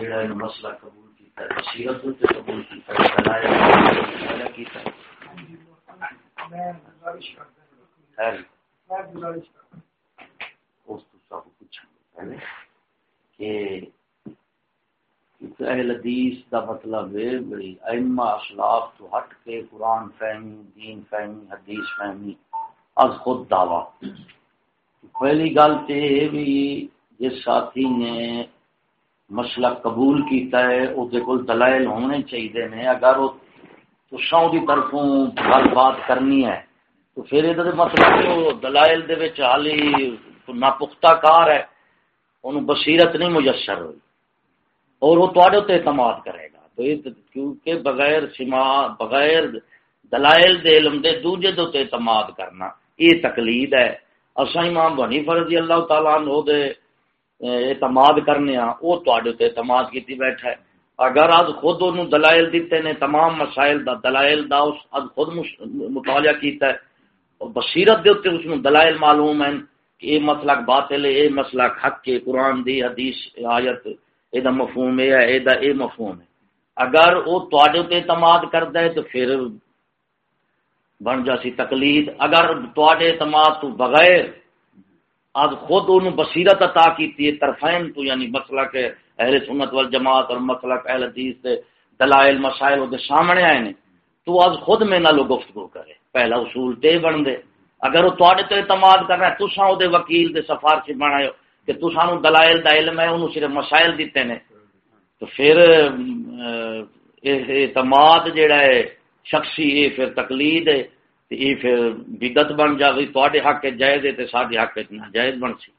جڑا مسئلہ قبول کیتا ہے بصیرت تے قبول کیتا ہے دلائل کیتا ہے۔ میں گزارش کرتا ہوں۔ میں گزارش کرتا ہوں۔ اس تو سب کچھ پہلے کہ اہل حدیث دا مطلب ہے بڑی ائمہ اسلاف تو ہٹ کے قرآن فہمی دین فہمی حدیث فہمی از خود دعوی۔ پہلی گل تے بھی جس ساتھی نے مسئلہ قبول کیتا ہے وہ کول دلائل ہونے چاہیے نے۔ اگر وہ تساں دی طرفوں گل بات کرنی ہے، تو پھر یہ مطلب وہ دلائل دے وچ حالی ناپختہ کار ہے۔ انہوں بصیرت نہیں میسر ہوئی۔ اور وہ تے اعتماد کرے گا۔ تو یہ کیونکہ بغیر سما، بغیر دلائل دے علم دے دوجے دو تے اعتماد کرنا، یہ تقلید ہے۔ اصا امام بنی فرضی اللہ تعالیٰ عنہ دے اعتماد کرنے ہاں وہ تے اعتماد کیتی بیٹھا ہے اگر آج خود انہوں دلائل دیتے نے تمام مسائل دا دلائل دا اس آج خود مطالعہ کیتا ہے اور بصیرت دے اس میں دلائل معلوم ہیں کہ یہ مسلک باطل ہے یہ مسلک حق کے قرآن دی حدیث آیت یہ مفہوم ہے یہ یہ مفہوم ہے اگر وہ تے اعتماد کرتا ہے تو پھر بن جاسی تقلید اگر تے اعتماد تو بغیر آج خود انہوں بصیرت عطا کی طرفین تو یعنی مسئلہ کے اہل سنت وال جماعت اور مسئلہ کے اہل حدیث سے دلائل، مسائل وہ سامنے آئے نے، تو آج خود میں نہ لو گفتگو کرے۔ پہلا اصول تے بن دے۔ اگر وہ تواڈے تے اعتماد کر رہا ہے تسا وہ وکیل دے سفارش بنا کہ تو سانو دلائل دا علم ہے، انہوں صرف مسائل دیتے نے۔ تو پھر اعتماد جڑا ہے، شخصی، یہ پھر تقلید ہے۔ یہ پھر بدت بن جائے تے حق جائز ہے تو سارے حق ناجائز بن سی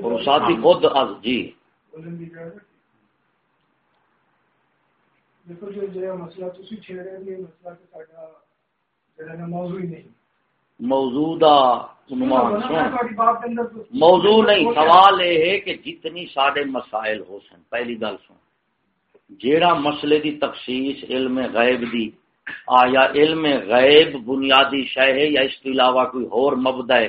اور ساتھی خود از جی۔ دیکھو جو مسئلہ تسی چھیڑ رہے ہیں مسئلہ کہ ساڈا جڑا موضوع ہی نہیں۔ موجودہ موضوع نہیں سوال یہ ہے کہ جتنی سارے مسائل ہو سن۔ پہلی گل سن۔ جیڑا مسئلے دی تخصیص علم غیب دی آیا علم غیب بنیادی شہ ہے یا اس کے علاوہ کوئی اور مبدا ہے؟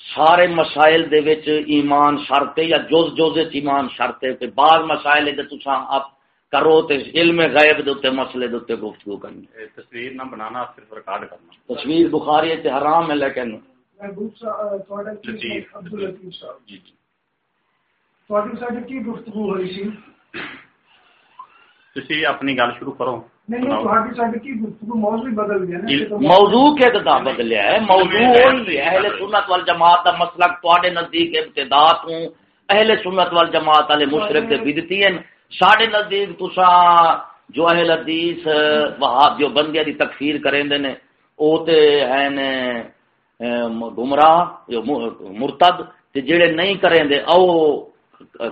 سارے مسائل دے وچ ایمان شرط ہے یا جز جز ایمان شرط ہے کہ بعض مسائل ہے کہ آپ کرو تے علم غیب دے تے مسئلے دے گفتگو کرنی تصویر نہ بنانا صرف ریکارڈ کرنا۔ تصویر بخاری تے حرام ہے لیکن اپنی گل شروع کرو۔ موضوع کے کتاب بدلیا ہے؟ موضوع اہل سنت وال جماعت کا مسلک تے نزدیک ابتدا تو اہل سنت وال جماعت والے مشرق سے بدتی ہیں۔ ساڈے نزدیک تسا جو اہل حدیث وہاب جو بندیا دی تکفیر کریں دے نے او تے ہیں گمراہ جو مرتد تے جڑے نہیں کریں دے او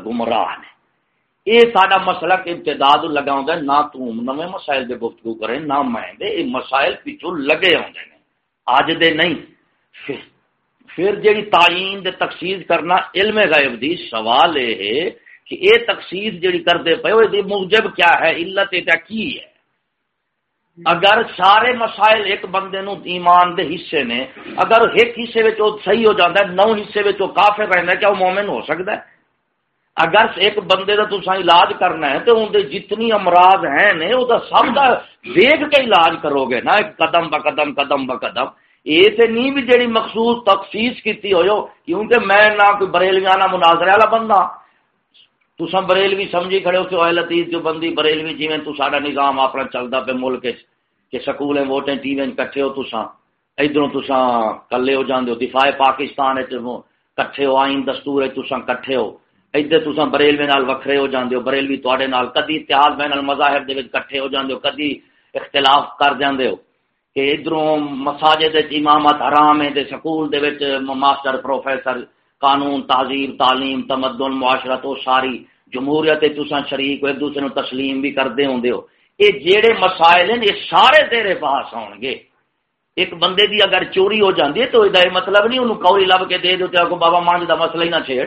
گمراہ نے۔ اے ساڈا مسئلہ امتداد لگا ہوندا نہ تو نویں مسائل دے گفتگو کریں، نہ میں دے اے مسائل پیچھے لگے ہوندے نے اج دے نہیں، پھر پھر جڑی تعین دے تخصیص کرنا علم غیب دی، سوال اے ہے کہ یہ تخصیص جڑی کرتے پے وہ موجب کیا ہے؟ علت کی ہے؟ اگر سارے مسائل ایک بندے نو ایمان دے حصے نے، اگر ایک حصے صحیح ہو جاتا ہے، نو حصے کافر رہنا کیا وہ مومن ہو سکتا ہے؟ اگر ایک بندے کا تصا علاج کرنا ہے تو اندر جتنی امراض ہیں نے وہ سب کا دیکھ کے علاج کرو گے نا، ایک قدم ب قدم قدم ب قدم۔ یہ تو نہیں بھی جیڑی مخصوص تخصیص کی ہو کیونکہ میں نہ کوئی بریلیاں مناظرے والا بندہ۔ تسا بریلوی سمجھی کھڑے ہو کہ اہل حدیث جو بندی بریلوی جی تو نظام اپنا چلتا پہ ملک کہ سکول ووٹیں ٹی وی کٹھے ہو تسا ادھر تسا کلے ہو جاندے ہو، دفاع پاکستان کٹھے ہو، آئین دستور ہے تسا کٹھے ہو۔ ادھر تسا بریلوی نال وکھرے ہو جاندے ہو بریلوی تواڈے نال کدی اتحاد بین المذاہب دے وچ کٹھے ہو جاندے ہو کدی اختلاف کر جاندے ہو کہ ادھروں مساجد امامت حرام ہے تے سکول دے وچ ماسٹر پروفیسر قانون تہذیب تعلیم تمدن معاشرت وہ ساری جمہوریت تسا شریک ایک دوسرے تسلیم بھی کرتے ہوں یہ جہے مسائل ہیں یہ سارے تیرے پاس آن گے ایک بندے دی اگر چوری ہو جاتی ہے تو یہ مطلب نہیں انہوں کوئی لب کے دے دو کو بابا مانج کا مسئلہ ہی نہ چھیڑ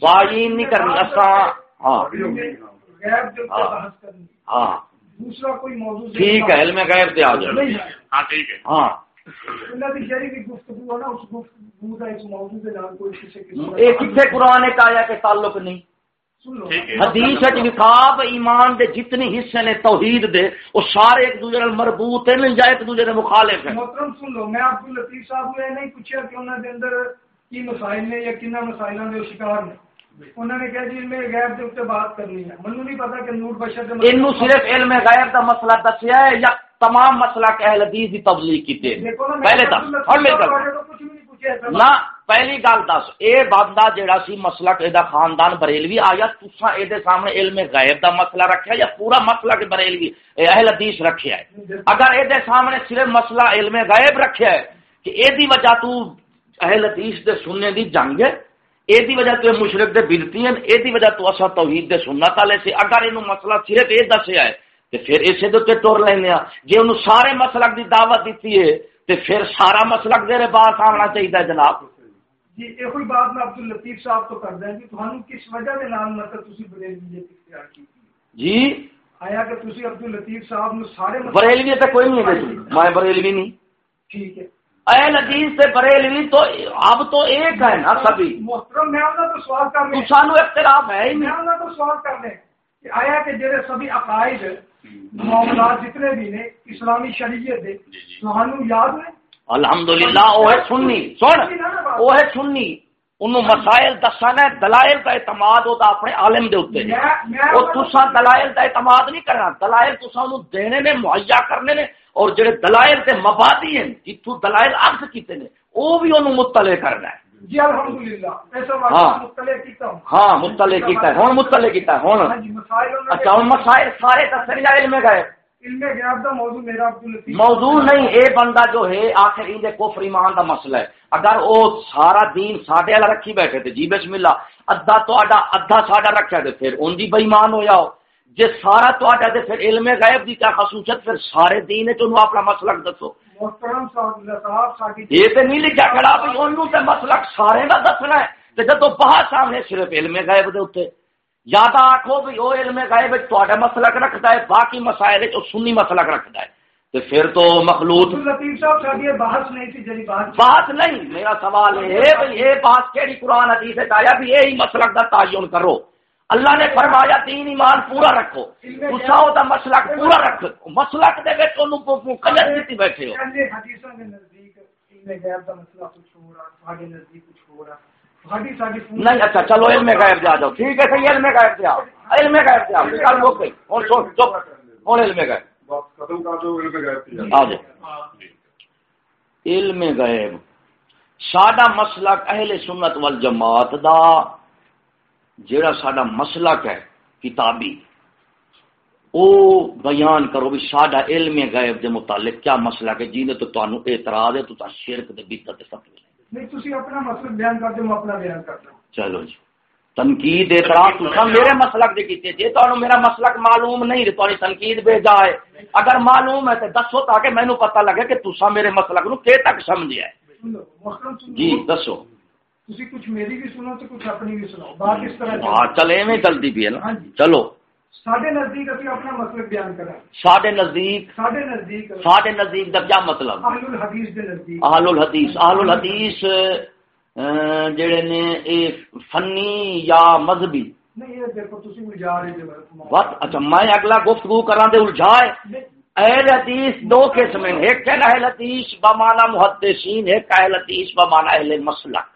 تعین نہیں کرنی اصا ہاں۔ ہاں۔, ہاں۔ دوسرا کوئی موضوع ٹھیک ہے علم غیر سے آ جائے۔ ہاں ٹھیک ہے۔ ہاں۔ کتنے قرآن کا آیا تعلق نہیں۔ حدیث کتاب ایمان دے جتنے حصے نے توحید دے وہ سارے ایک دوسرے مربوط ہیں یا ایک دوسرے مخالف ہیں۔ محترم سن لو۔ میں عبد اللطیف صاحب نے نہیں پوچھا کہ انہوں نے اندر کی مسائل نے یا کنہ مسائلاں نے شکار نے۔ انہوں نے کہا جی علم غیب کے اوپر بات کرنی ہے۔ منو نہیں پتا کہ نور بشر کے انو صرف علم غیب دا مسئلہ دسیا ہے یا تمام مسئلہ کہ اہل حدیث دی تبلیغ پہلے نہ پہلی گل دس۔ اے بندہ جیڑا سی مسئلہ کہ دا خاندان بریلوی آیا تساں اے دے سامنے علم غیب دا مسئلہ رکھیا یا پورا مسئلہ کہ بریلوی اہل حدیث رکھیا ہے؟ اگر اے دے سامنے صرف مسئلہ علم غیب رکھیا ہے کہ اے دی وجہ تو اہل حدیث دے سننے دی جنگ ہے؟ دی وجہ تو مشرق دے بدتی ہیں دی وجہ تو اسا توحید دے سنت والے سے اگر اینو مسئلہ صرف اے دسیا ہے تے پھر اسے دے ٹر لینے ہاں جے انہوں سارے مسلک دی دعوت دیتی ہے تے پھر سارا مسلک دے پاس آنا چاہیے جناب۔ جی یہ کوئی بات میں عبد الطیف صاحب تو کر دیں کہ تھانوں کس وجہ کے نام مطلب تسی بریلوی اختیار کی؟ جی؟ آیا کہ تسی عبد الطیف صاحب نے سارے بریلوی تے کوئی نہیں ہے بیٹی میں بریلوی نہیں۔ ٹھیک ہے۔ اہل حدیث سے بریلوی تو اب تو ایک ہے نا سبھی۔ محترم میں اپنا تو سوال کر لیں سانو اختلاف ہے ہی میں نہیں اپنا تو سوال کر لیں کہ آیا کہ جڑے سبھی عقائد معاملات جتنے بھی نے اسلامی شریعت دے تھانوں یاد ہے الحمدللہ وہ ہے سننی سن وہ ہے سننی انہوں مسائل دسانا دلائل کا اعتماد ہوتا اپنے عالم دے اوتے میں- میں- وہ تسا دلائل کا اعتماد نہیں کرنا۔ دلائل تسا انہوں دینے نے مہیا کرنے نے۔ اور جڑے دلائل تے مبادی ہیں جتوں دلائل عرض کیتے نے وہ بھی انہوں مطلع کرنا ہے۔ جی الحمدللہ۔ ایسا ہاں۔ مطلع کیتا ہوں۔ ہاں مطلع کیتا ہے۔ ہن مطلع کیتا ہے ہاں ہن جی انہوں نے- اچھا ہن مسائل سارے دسنے یا علم گئے۔ موضوع میرا موضوع نہیں اے بندہ جو ہے آخر ان کفر ایمان دا مسئلہ ہے۔ اگر او سارا دین ساڈے والا رکھی بیٹھے تے جی بسم اللہ ادھا تہاڈا ادھا ساڈا رکھیا تے پھر ان دی بے ایمان ہو۔ جاؤ جے سارا تہاڈا تے پھر علم غیب دی کیا خصوصیت پھر سارے دین وچ اپنا مسلک دسو۔ محترم صاحب صاحب ساڈی یہ تے نہیں لکھا کھڑا بھی انہوں تے مسلک سارے دا دسنا ہے۔ تے جدوں بہت سامنے صرف علم غیب دے اوتے یا تو آکھو بھی او علم غیب وچ تہاڈا مسلک رکھدا ہے باقی مسائل وچ او سنی مسلک رکھدا ہے۔ تے پھر تو مخلوط۔ عبد الطیف صاحب ساڈی یہ بحث نہیں تھی جڑی بات بات نہیں میرا سوال ہے بھئی بات کیڑی قرآن حدیث ہے آیا بھی یہی مسلک دا تعین کرو۔ اللہ نے فرمایا تین ایمان پورا رکھو۔ تساؤ دا مسلک پورا رکھو مسلک دے وچ اونوں مقید دتی بیٹھے ہو۔ کہندے حدیثاں دے نزدیک علم غیب دا مسئلہ کچھ ہو رہا ساڈے نزدیک کچھ ہو رہا۔ ساڈی ساڈی فون- نہیں اچھا چلو علم غیب جا جاؤ۔ ٹھیک ہے صحیح علم غیب سے آؤ علم غیب سے آؤ گل ہو گئی ہن سن چپ۔ ہن علم غیب۔ علم غیب کی آ جاؤ۔ علم غیب۔ ساڈا مسلک اہل سنت والجماعت دا۔ جیڑا ساڈا مسلک ہے کتابی او بیان کرو بھی ساڈا علم غیب دے متعلق کیا مسلک ہے جینے تو تانوں اعتراض ہے تو تا شرک دے بدعت دے فتوی نہیں؟ تسی اپنا مسئلہ بیان کر دو میں اپنا بیان کرتا ہوں چلو جی۔ تنقید اعتراض تسا میرے مسلک دے کیتے جے تانوں میرا مسلک معلوم نہیں تے تانی تنقید بھیجا ہے۔ اگر معلوم ہے تے دسو تاکہ مینوں پتہ لگے کہ تسا میرے مسلک نو کہ تک سمجھیا ہے۔ جی دسو۔ تسی کچھ میری بھی سنو تو کچھ اپنی بھی سناؤ بات اس طرح ہاں چل ایویں چلدی پی ہے نا۔ ہاں جی۔ چلو۔ ساڈے نزدیک اسی اپنا مسئلہ بیان کرا ساڈے نزدیک ساڈے نزدیک ساڈے نزدیک دا کیا مطلب۔ اہل الحدیث دے نزدیک۔ اہل الحدیث اہل الحدیث اہ، جڑے نے اے فنی یا مذہبی۔ بس اچھا میں اگلا گفتگو کراں دے الجھائے اہل حدیث دو قسم ہیں۔ ایک اہل حدیث بمانا محدثین ایک اہل حدیث بمانا اہل مسلک۔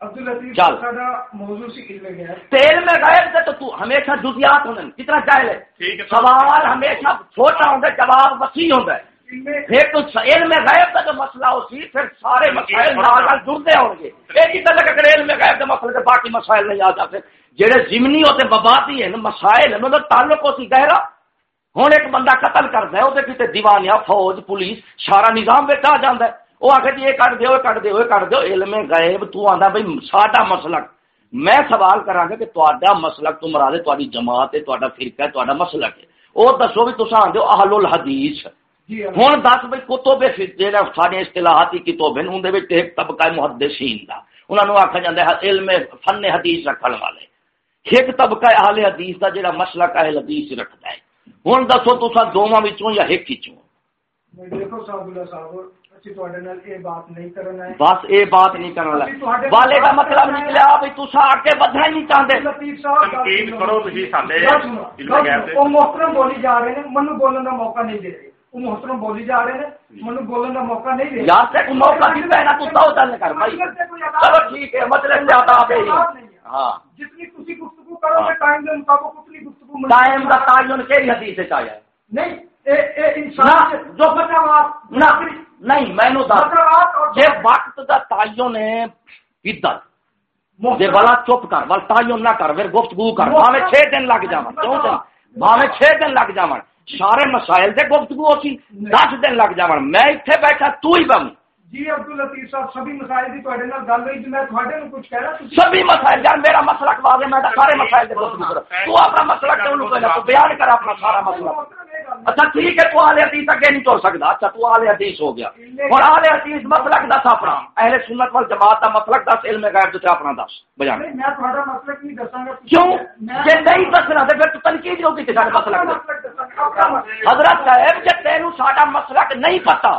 چل۔ تیل میں غائب سے تو تو ہمیشہ جزیات ہونے کتنا جاہل ہے۔ ٹھیک ہے سوال ہمیشہ چھوٹا ہوتا ہے جواب وسیع ہوتا ہے پھر تو علم میں غیب کا جو مسئلہ ہو سی پھر سارے مسائل جڑتے ہوں گے۔ ایک ہی طرح اگر علم میں غیب کے مسئلے سے باقی مسائل نہیں آ جاتے۔ جہے ضمنی ہوتے بباتی ہیں نا، مسائل ہیں انہوں تعلق ہو سی گہرا۔ ہوں ایک بندہ قتل کرتا ہے وہ کتنے دیوانیا فوج پولیس سارا نظام بچ آ جاتا ہے۔ وہ آخر یہ کٹ دو یہ کٹ دو یہ کٹ دو علم غیب تو آتا بھائی ساڈا مسلک میں سوال کرا گا کہ تا مسلک تو مراد ہے جماعت ہے تا فرقہ ہے تا مسلک ہے وہ دسو بھی تصا آدھے اہل الحدیث ہوں دس بھائی کتب جہاں سارے اصطلاحاتی کتب ہیں اندر ایک طبقہ محدثین دا انہوں نے آخیا جاتا ہے علم فن حدیث رکھن والے ایک طبقہ اہل حدیث دا جہاں مسلک اہل حدیث رکھتا ہے ہوں دسو دونوں وچوں یا ایک چوں میں دیکھو صاحب اللہ صاحب بس یہ بات نہیں کرنا لگا والے کا مطلب نکلیا بھائی تصا آگے بدھنا ہی نہیں تنقید۔ کرو تسی ساڈے محترم بولی جا رہے ہیں منو بولن کا موقع نہیں دے رہے محترم بولی جا رہے ہیں منو بولن کا موقع نہیں دے رہے یار سے کوئی موقع دیتا ہے نا تو سو چل کر بھائی چلو ٹھیک ہے مطلب سے آتا ہے ہاں جتنی تسی گفتگو کرو گے ٹائم کے مطابق اتنی گفتگو مل- ٹائم کا تعین کہڑی حدیث سے چاہیے نہیں اے اے نہ انسان جو نہ نہیں میں نو دس اور جے وقت دا تعین ہے بدت جے والا چپ کر والا تعین نہ کر پھر گفتگو کر۔ بھاوے چھ دن لگ جاون کیوں بھاوے چھ دن لگ جاون۔ سارے مسائل تے گفتگو ہوسی دس دن لگ جاون۔ میں ایتھے بیٹھا تو ہی بم جی عبد الطیف صاحب سبھی مسائل کی تواڈے نال گل ہوئی جی میں تواڈے نوں کچھ کہہ رہا تسی سبھی مسائل یار میرا مسلک واضح میں سارے مسائل گفتگو تو اپنا مسلک تو بیان کر اپنا سارا مسئلہ۔ اچھا ٹھیک ہے تو حدیث اگے نہیں توڑ اچھا تو حدیث ہو گیا۔ اور حدیث مسلک دس اپنا۔ اہل سنت وال جماعت مسلک دس علم غیب تے اپنا دس۔ نہیں میں مسلک نہیں دساں گا؟ کیوں؟ جے نہیں دسنا تے پھر تو تنقید ہوگی تے سارے مسلک حضرت صاحب جے تینوں ساڈا مسلک نہیں پتا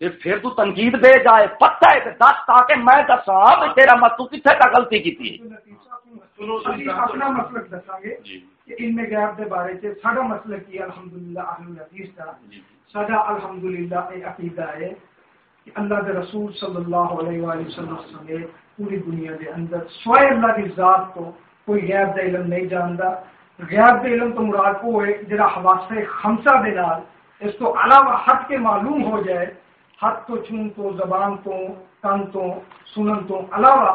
پھر تو تنقید دے جائے پتہ ہے کہ دس تاکہ میں دسا تیرا مت تو کتنے کا غلطی کی تھی؟ جی۔ ان میں غیب دے بارے سے ساڈا مسلک یہ الحمدللہ اہل الحدیث دا۔ جی۔ ساڈا الحمدللہ اے عقیدہ ہے کہ اللہ دے رسول صلی اللہ علیہ وآلہ وسلم سمیت پوری دنیا دے اندر سوائے اللہ دی ذات تو کوئی غیب دا علم نہیں جاندا۔ غیب دا علم تو مراد کو ہے جڑا حواسے خمسہ دے اس تو علاوہ ہٹ کے معلوم ہو جائے ہاتھ تو چھون تو زبان تو کن تو سنن تو علاوہ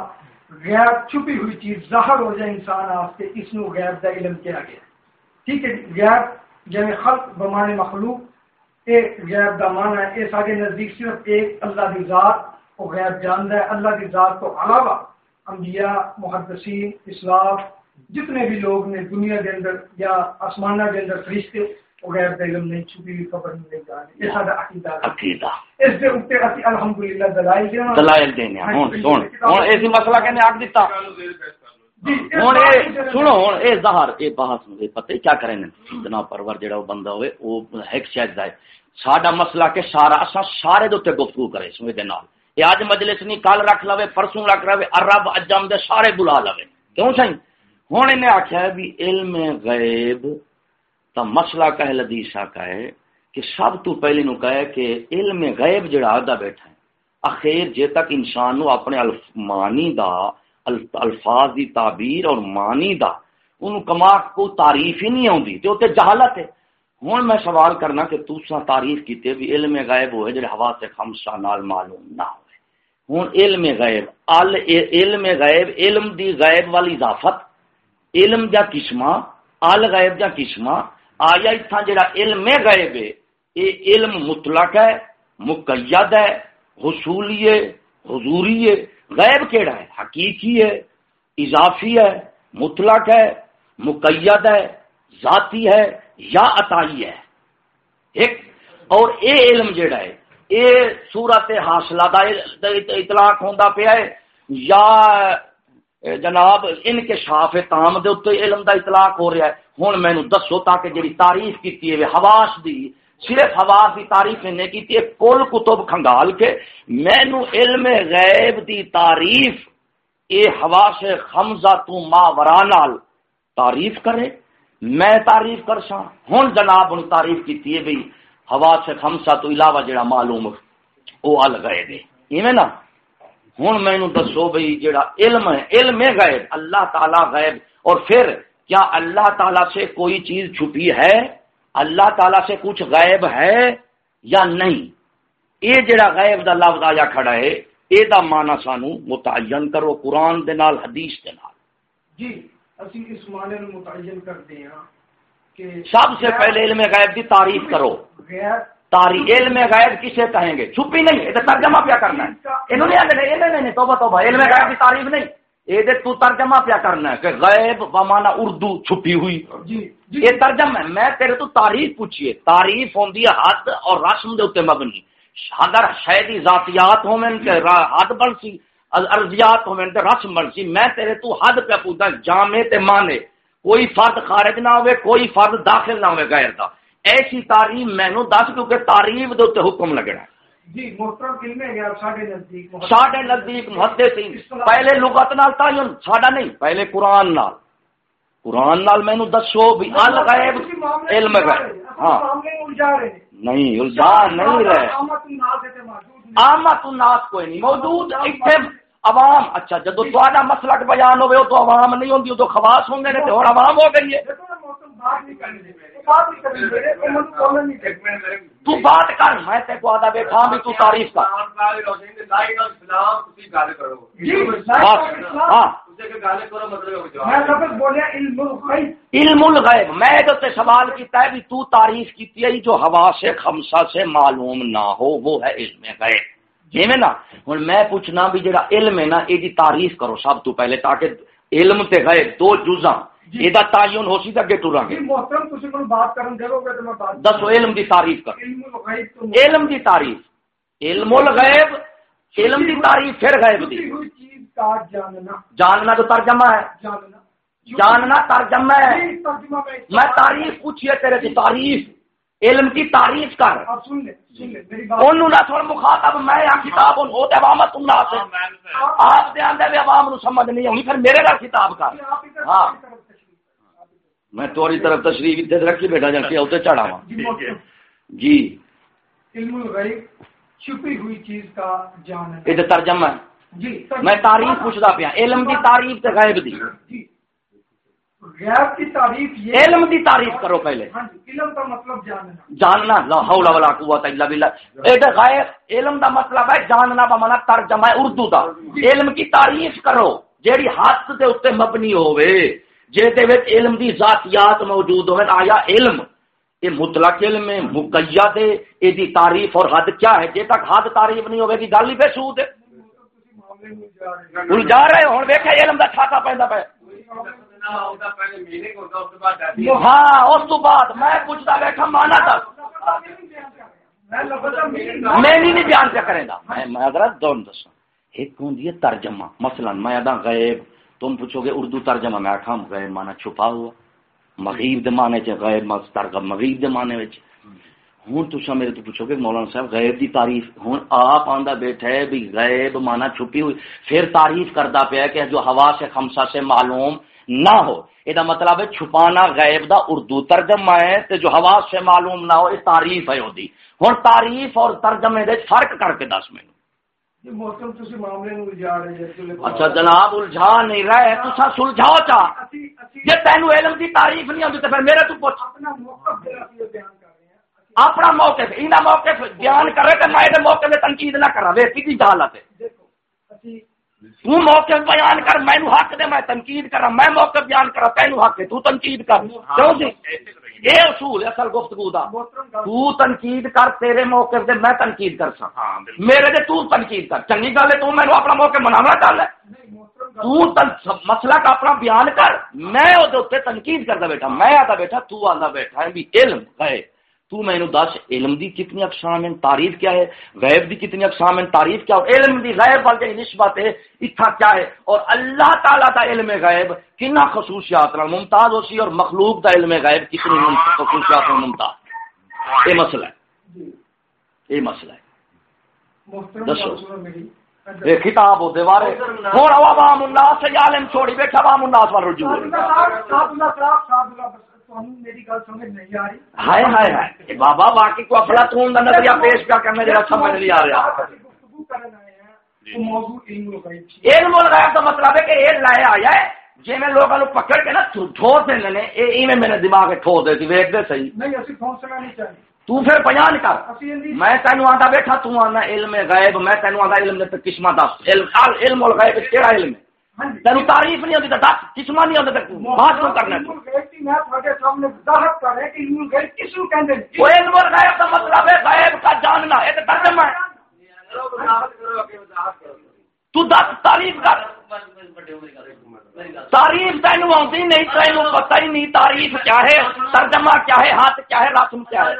غیب چھپی ہوئی چیز ظاہر ہو جائے انسان آستے اس نو غیب دا علم کیا گیا۔ ٹھیک ہے جی، غیب جن خلق بمان مخلوق ایک غیب دا معنی ہے، اس آگے نزدیک صرف ایک اللہ کی ذات کو غیب جاند ہے۔ اللہ کی ذات تو علاوہ انبیاء، محدثین اسلام جتنے بھی لوگ نے دنیا کے اندر یا آسمانہ کے اندر فرشتے وہ غیب دا علم نہیں چھپی ہوئی خبر نہیں جانتے یہ سارا عقیدہ ہے۔ عقیدہ۔ اس دے اوپر اسی الحمدللہ دلائل دینا۔ دلائل دینے۔ ہن سن۔ ہن اسی مسئلہ کنے آگ دیتا۔ اس ہوں بات یہ کی سنو ہوں یہ ظاہر یہ بحث یہ پتہ کیا کریں جناب پرور جڑا وہ بندہ ہوئے ایک شاید ہے۔ ساڈا مسئلہ کہ سارا اسا سارے دے گفتگو کرے اس دے نال۔ یہ اج مجلس نہیں کل رکھ لوے پرسوں رکھ لوے عرب اجم دے سارے بلا لوے۔ کیوں سہی؟ ہوں انہیں آخیا بھی علم غیب تا مسئلہ کہ حدیثہ کا ہے کہ سب تو پہلے نو کہے کہ علم غیب جڑا آدھا بیٹھا ہے۔ اخیر جے تک انسان نو اپنے الف، معنی دا الفاظ دی تعبیر اور معنی دا ان کما کو تعریف ہی نہیں آتی تو تے جہالت ہے۔ ہوں میں سوال کرنا کہ تسا تعریف کیتے بھی علم غیب ہوئے جڑے ہوا سے خمسہ نال معلوم نہ ہوئے۔ ہوں علم غیب، ال، علم غیب، علم دی غیب والی اضافت، علم جا قسمہ ال غیب جا قسمہ آیا اتھا جڑا علم غیب ہے، یہ علم مطلق ہے، مقید ہے، حصولی ہے، حضوری ہے۔ غیب کیڑا ہے؟ حقیقی ہے، اضافی ہے، مطلق ہے، مقید ہے، ذاتی ہے یا عطائی ہے۔ ایک، اور اے علم جڑا ہے اے صورت حاصلہ دا اطلاق ہوندا پیا ہے، یا جناب، ان کے شاف تام دے اتنے علم دا اطلاق ہو رہا ہے۔ ہن مینو دسو تاکہ جڑی تعریف کیتی ہے، حواس دی، صرف حواس دی تعریف نے کیتی ہے کل کتب کھنگال کے مینو علم غیب دی تعریف، اے حواس خمزہ تو ما ورا نال تعریف کرے۔ میں تعریف کر سا ہن جناب ان تعریف کیتی ہے بھئی ہوا سے خمسہ تو علاوہ جڑا معلوم او ال گئے دے ایویں نا؟ ہوں مینو دسو بھائی جڑا علم ہے علم ہے غیب اللہ تعالی غیب۔ اور پھر کیا اللہ تعالی سے کوئی چیز چھپی ہے؟ اللہ تعالی سے کچھ غیب ہے یا نہیں؟ یہ جڑا غیب دا لفظ آیا کھڑا ہے یہ دا مانا سانو متعین کرو قرآن دے نال حدیث دے نال۔ جی اسی اس معنی متعین کرتے ہیں کہ سب سے پہلے علم غیب دی تعریف کرو۔ غیر تاری علم غیب کسے کہیں گے؟ چھپی نہیں یہ ترجمہ پیا کرنا ہے۔ انہوں نے آگے نہیں نہیں توبہ توبہ علم غیب کی تعریف نہیں۔ یہ تو ترجمہ پیا کرنا ہے کہ غیب بمانا اردو چھپی ہوئی۔ جی جی۔ یہ ترجمہ ہے۔ میں تیرے تو تعریف پوچھیے۔ تعریف ہوندی ہے حد اور رسم دے اتنے مبنی۔ اگر شہدی ذاتیات کہ را- حد بن سی ارضیات ہوں تے رسم بن سی میں تیرے تو حد پہ پوچھتا جامع تے مانے کوئی فرد خارج نہ ہوئے کوئی فرد داخل نہ ہوئے غیر دا۔ ایسی تعریف مینو دس کیونکہ تعریف دے حکم لگنا ہے۔ جی نزدیک پہلے لغت نال تعین ساڈا نہیں پہلے قرآن نال۔ قرآن نال مینو دسو بھی الغیب علم غیب ہاں۔ نہیں نہیں رہے۔ آمد الناس کوئی نہیں۔ موجود اتنے عوام۔ اچھا جدو تا مسلک بیان ہوئے تو عوام نہیں ہوندی تو خواص ہوں گے اور عوام ہو گئی ہے تو بات کر میں تے کو آدھا بیٹھا بھی تو تعریف کر۔ جی ہاں۔ علم الغیب۔ میں تو تے سوال کیتا ہے بھی تو تعریف کیتی ہے جو ہوا سے خمسہ سے معلوم نہ ہو وہ ہے علم غیب۔ جی میں نا ہوں میں پوچھنا بھی جڑا علم ہے نا یہ تعریف کرو سب تو پہلے تاکہ علم تے غیب دو جزاں۔ یہ تعین ہو سی اگے جی گے بات دسو علم دی تعریف کر۔ علم دی تعریف۔ علم الغیب علم دی تعریف پھر غیب دی۔ جاننا۔ تو ترجمہ ہے۔ جاننا۔ ترجمہ ہے۔ جی، میں تعریف پوچھیے تیرے کی تعریف۔ علم کی تعریف کر۔ انہوں نہ مخاطب میں یا کتاب ان ہوتے عوامت تم نہ آتے۔ آپ دے آندے عوام نو سمجھ نہیں ہونی پھر میرے گھر کتاب کر۔ ہاں کی طرف تشریف لائیں۔ میں توری طرف تشریف ادھر رکھی بیٹھا جا کے اتنے چڑھا ہوا جی جی۔ علم الغیب چھپی ہوئی چیز کا جاننا۔ یہ ترجمہ ہے۔ جی میں تعریف پوچھتا پیا علم کی تعریف تے غیب دی۔ جی۔ غیب کی تعریف یہ علم دی تعریف کرو پہلے۔ ہاں جی علم کا مطلب جاننا۔ جاننا لا حول ولا قوت الا بالله اے تے غیر علم دا مطلب ہے جاننا با معنی ترجمہ ہے اردو دا۔ علم کی تعریف کرو جیڑی حد دے اوتے مبنی ہوے جے علم دی ذاتیات موجود ہوے آیا علم۔ یہ مطلق علم ہے مقید ہے اے دی تعریف اور حد کیا ہے؟ جے تک حد تعریف نہیں ہوے گی، گل ہی بے سود ہے۔ الجا رہے ہن ویکھا علم دا چھاتا پیندا پے ہاں اس تو بعد میں پوچھتا بیٹھا مانا تک میں نہیں بیان کیا کریں گا۔ میں میں اگر دسا ایک ہوں ترجمہ۔ مثلا میں ادا غیب۔ تم پوچھو گے اردو ترجمہ میں آخا غیب مانا چھپا ہوا۔ مغیب دے معنی چ غیب ترجمہ مغیب دے معنی وچ۔ ہوں تسا میرے تو پوچھو گے مولانا صاحب، غیب دی تعریف ہوں آپ آندا بیٹھا ہے بھی غیب مانا چھپی ہوئی پھر تعریف کردا پیا کہ جو ہوا سے خمسہ سے معلوم نہ ہو۔ یہ مطلب ہے چھپانا غیب دا اردو ترجمہ ہے تے جو ہوا سے معلوم نہ ہو یہ تعریف ہے وہ ہوں تعریف اور ترجمے دے فرق کر کے دس مینوں۔ اچھا جناب الجھا نہیں رہے تسا سلجھاؤ چا۔ جے تینو علم دی تعریف نہیں ہوندی تے پھر میرے تو پوچھ۔ اپنا موقف اینا موقف بیان کرے تے میں دے موقف تے تنقید نہ کرا وے کی جہالت ہے۔ تو موقف بیان کر میں حق دے میں تنقید کرا میں موقف بیان کرا تینو حق ہے تو تنقید کر۔ کیوں جی؟ یہ اصول ہے اصل گفتگو دا۔ تو تنقید کر تیرے موقف دے میں تنقید کر سا ہاں میرے دے تو تنقید کر۔ چنگی گل ہے تو مینوں اپنا موقف منانا چاہ ہے تو مسئلہ کا اپنا بیان کر۔ میں وہ تنقید کرتا بیٹھا میں آتا بیٹھا تو آتا بیٹھا ہے بھی علم ہے تو میں نے دس علم دی کتنی اقسام ہیں تعریف کیا ہے غیب دی کتنی اقسام ہیں تعریف کیا ہے علم دی غیب وال جی نسبت ہے اتھا کیا ہے؟ اور اللہ تعالیٰ دا علم غیب کنا خصوصیات نال ممتاز ہو سی اور مخلوق دا علم غیب کتنی خصوصیات نال ممتاز۔ یہ مسئلہ ہے۔ یہ مسئلہ ہے۔ دسو۔ کتاب ہو دیوارے۔ ہوں عوام الناس سے عالم چھوڑی بیٹھا عوام الناس وال رجوع ہائے ہائے ہائے۔ بابا واقعی کو افلاطون کا نظریہ پیش کیا کرنے جرا سمجھ نہیں آ رہا جی۔ علم الغیب کا مطلب ہے کہ یہ لایا آیا ہے۔ جی میں لوگوں کو پکڑ کے نا ٹھوس دے نے ایویں میرے دماغ میں ٹھوس دے ویک دے صحیح۔ نہیں اسی فاصلہ نہیں چاہیے تو پھر بیان کر۔ اسی اندی میں تینوں آندا بیٹھا تو آنا علم غیب میں تینوں آندا علم نے قسمہ دس علم۔ ال- علم الغیب کیڑا علم۔ ہے ہاں جی۔ تینوں تعریف نہیں ہوتی تو دس قسمہ نہیں ہوتا بات کیوں کرنا علم کا مطلب ہے غیب کا جاننا ہے۔ تو دس تعریف کر۔ تعریف تینوں آتی نہیں پتہ ہی نہیں تعریف کیا ہے ترجمہ کیا ہے ہاتھ کیا ہے رسم کیا ہے۔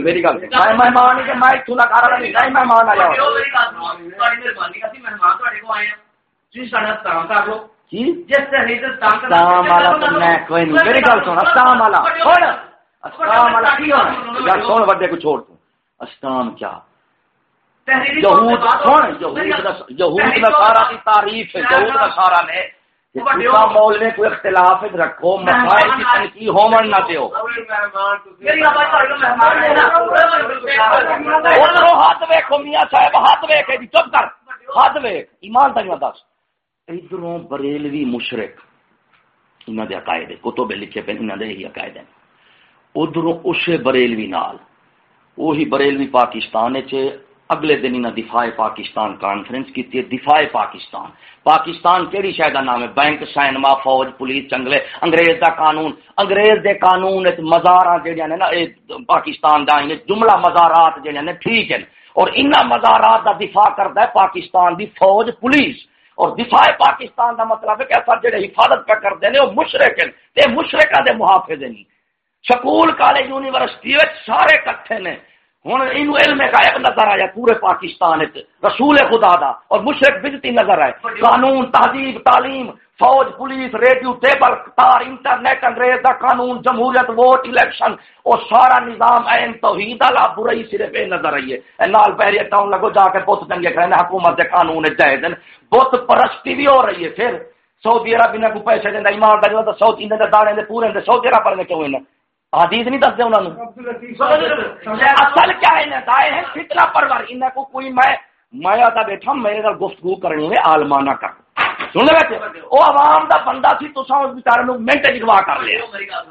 میری گل میں مہمان ہی کہ میں اتوں نہ کر رہا نہیں نہیں مہمان آ جاؤ استام والا تو میں کوئی نہیں میری گل سن استام والا سن استام والا کی ہونا گل سن وڈے کو چھوڑ تو استام کیا یہود سن یہود دا- یہود میں سارا کی تعریف ہے یہود نے مول میں کوئی اختلاف رکھو مسائل کی تنقید نہ دیو۔ ادھر ہاتھ میاں صاحب ہاتھ چپ کر۔ ہاتھ ویک ایمان تک دس۔ ادھروں بریلوی مشرق انہوں دے عقائد کتب لکھے پہ انہوں دے یہی عقائد ہیں۔ ادھروں اسے بریلوی نال وہی بریلوی پاکستان چ اگلے دن انہیں دفاع پاکستان کانفرنس کی دفاع پاکستان۔ پاکستان کیڑی شاید نام ہے؟ بینک سینما فوج، پولیس چنگلے انگریز دا قانون۔ انگریز دے قانون وچ مزاراں جڑیاں نے نا، اے پاکستان دا جملہ مزارات جڑیاں نے، ٹھیک ہیں اور انہاں مزارات دا دفاع کردا ہے پاکستان دی فوج، پولیس۔ اور دفاع پاکستان دا مطلب ہے کہ اصل جڑے حفاظت پہ کرتے ہیں وہ مشرق ہیں تے مشرقہ دے محافظ نہیں سکول، کالج، یونیورسٹی سارے کٹھے نے۔ ہوں یہ علم غائب نظر آیا پورے پاکستان رسول خدا دا اور مشرق بجتی نظر آئے۔ قانون، تہذیب، تعلیم، فوج، پولیس، ریڈیو ٹیبل تار، انٹرنیٹ، انگریز دا قانون، جمہوریت، ووٹ، الیکشن اور سارا نظام این توحید والا برائی صرف یہ نظر آئی اے نال پہلے ٹاؤن لگو جا کے بت چنگے کھڑے حکومت دے قانون جائز ہیں۔ بت پرستی بھی ہو رہی ہے پھر۔ سعودی عرب انہیں کو پیسے دینا ایمان دا جو سعودی دے داڑے دے پورے دے سعودی عرب پر کیوں انہیں حدیث نہیں دستے انہوں نے اصل کیا ہے دائے ہیں فتنہ پرور ان کو کوئی میں میں آتا بیٹھا، میرے گھر گفتگو کرنی ہے آلمانہ کر۔ سن لے بیٹھے وہ عوام دا بندہ سی تسا اس بیچارے نو منٹ جگوا کر لیا۔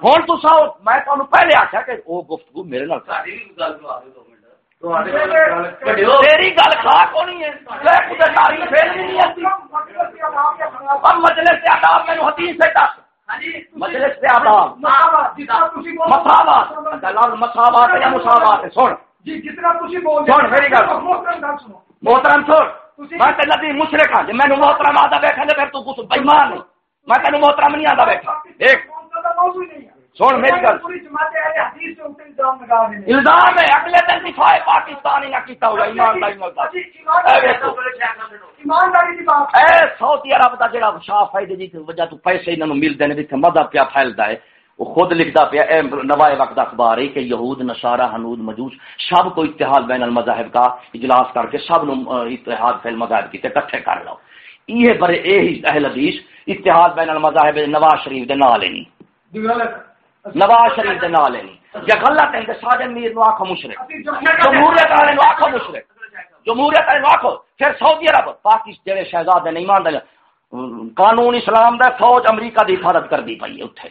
ہوں تسا میں تمہیں پہلے آخیا کہ وہ گفتگو میرے نال کر۔ تیری گل کھا کونی ہے؟ لے کتے تاریخ فیل نہیں آتی۔ اب مجلس سے آداب میں حدیث سے دس۔ مجلس سے آداب مساوات۔ دلال مساوات یا مساوات؟ ہے سن۔ جی جتنا تھی بول سن میری گل۔ محترم چھوڑ میں تیرے لدی مشرق ہاں۔ جی میں محترم آدھا بیٹھا دے پھر تو کچھ بےمان نہیں میں تینوں محترم نہیں آدھا بیٹھا۔ ایک۔ موضوع نہیں سن میری گل۔ الزام ہے اگلے دن دفاع نہ کیتا ہوگا ایمانداری اے ویکھو۔ ایمانداری کی بات۔ اے سعودی عرب دا جڑا شاہ فائدے دی وجہ تو پیسے انہاں نوں ملدے نے جتھے مذہب پیا پھیلدا ہے وہ خود لکھدا پیا اے نوائے وقت اخبار ہے کہ یہود نصارہ حنود مجوس سب کو اتحاد بین المذاہب کا اجلاس کر کے سب نو اتحاد فی المذاہب کیتے اکٹھے کر لو۔ یہ بڑے اے ہی اہل حدیث اتحاد بین المذاہب نواز شریف دے نال نہیں نواز شریف دے نال نہیں۔ یا غلط ہے کہ ساجد میر نو آکھو مشرک جمہوریت والے نو آکھو مشرک جمہوریت والے نو آکھو پھر سعودی عرب پاکستان جڑے شہزاد نے ایمان دے قانون اسلام دا فوج امریکہ دی حفاظت کر دی پئی اوتھے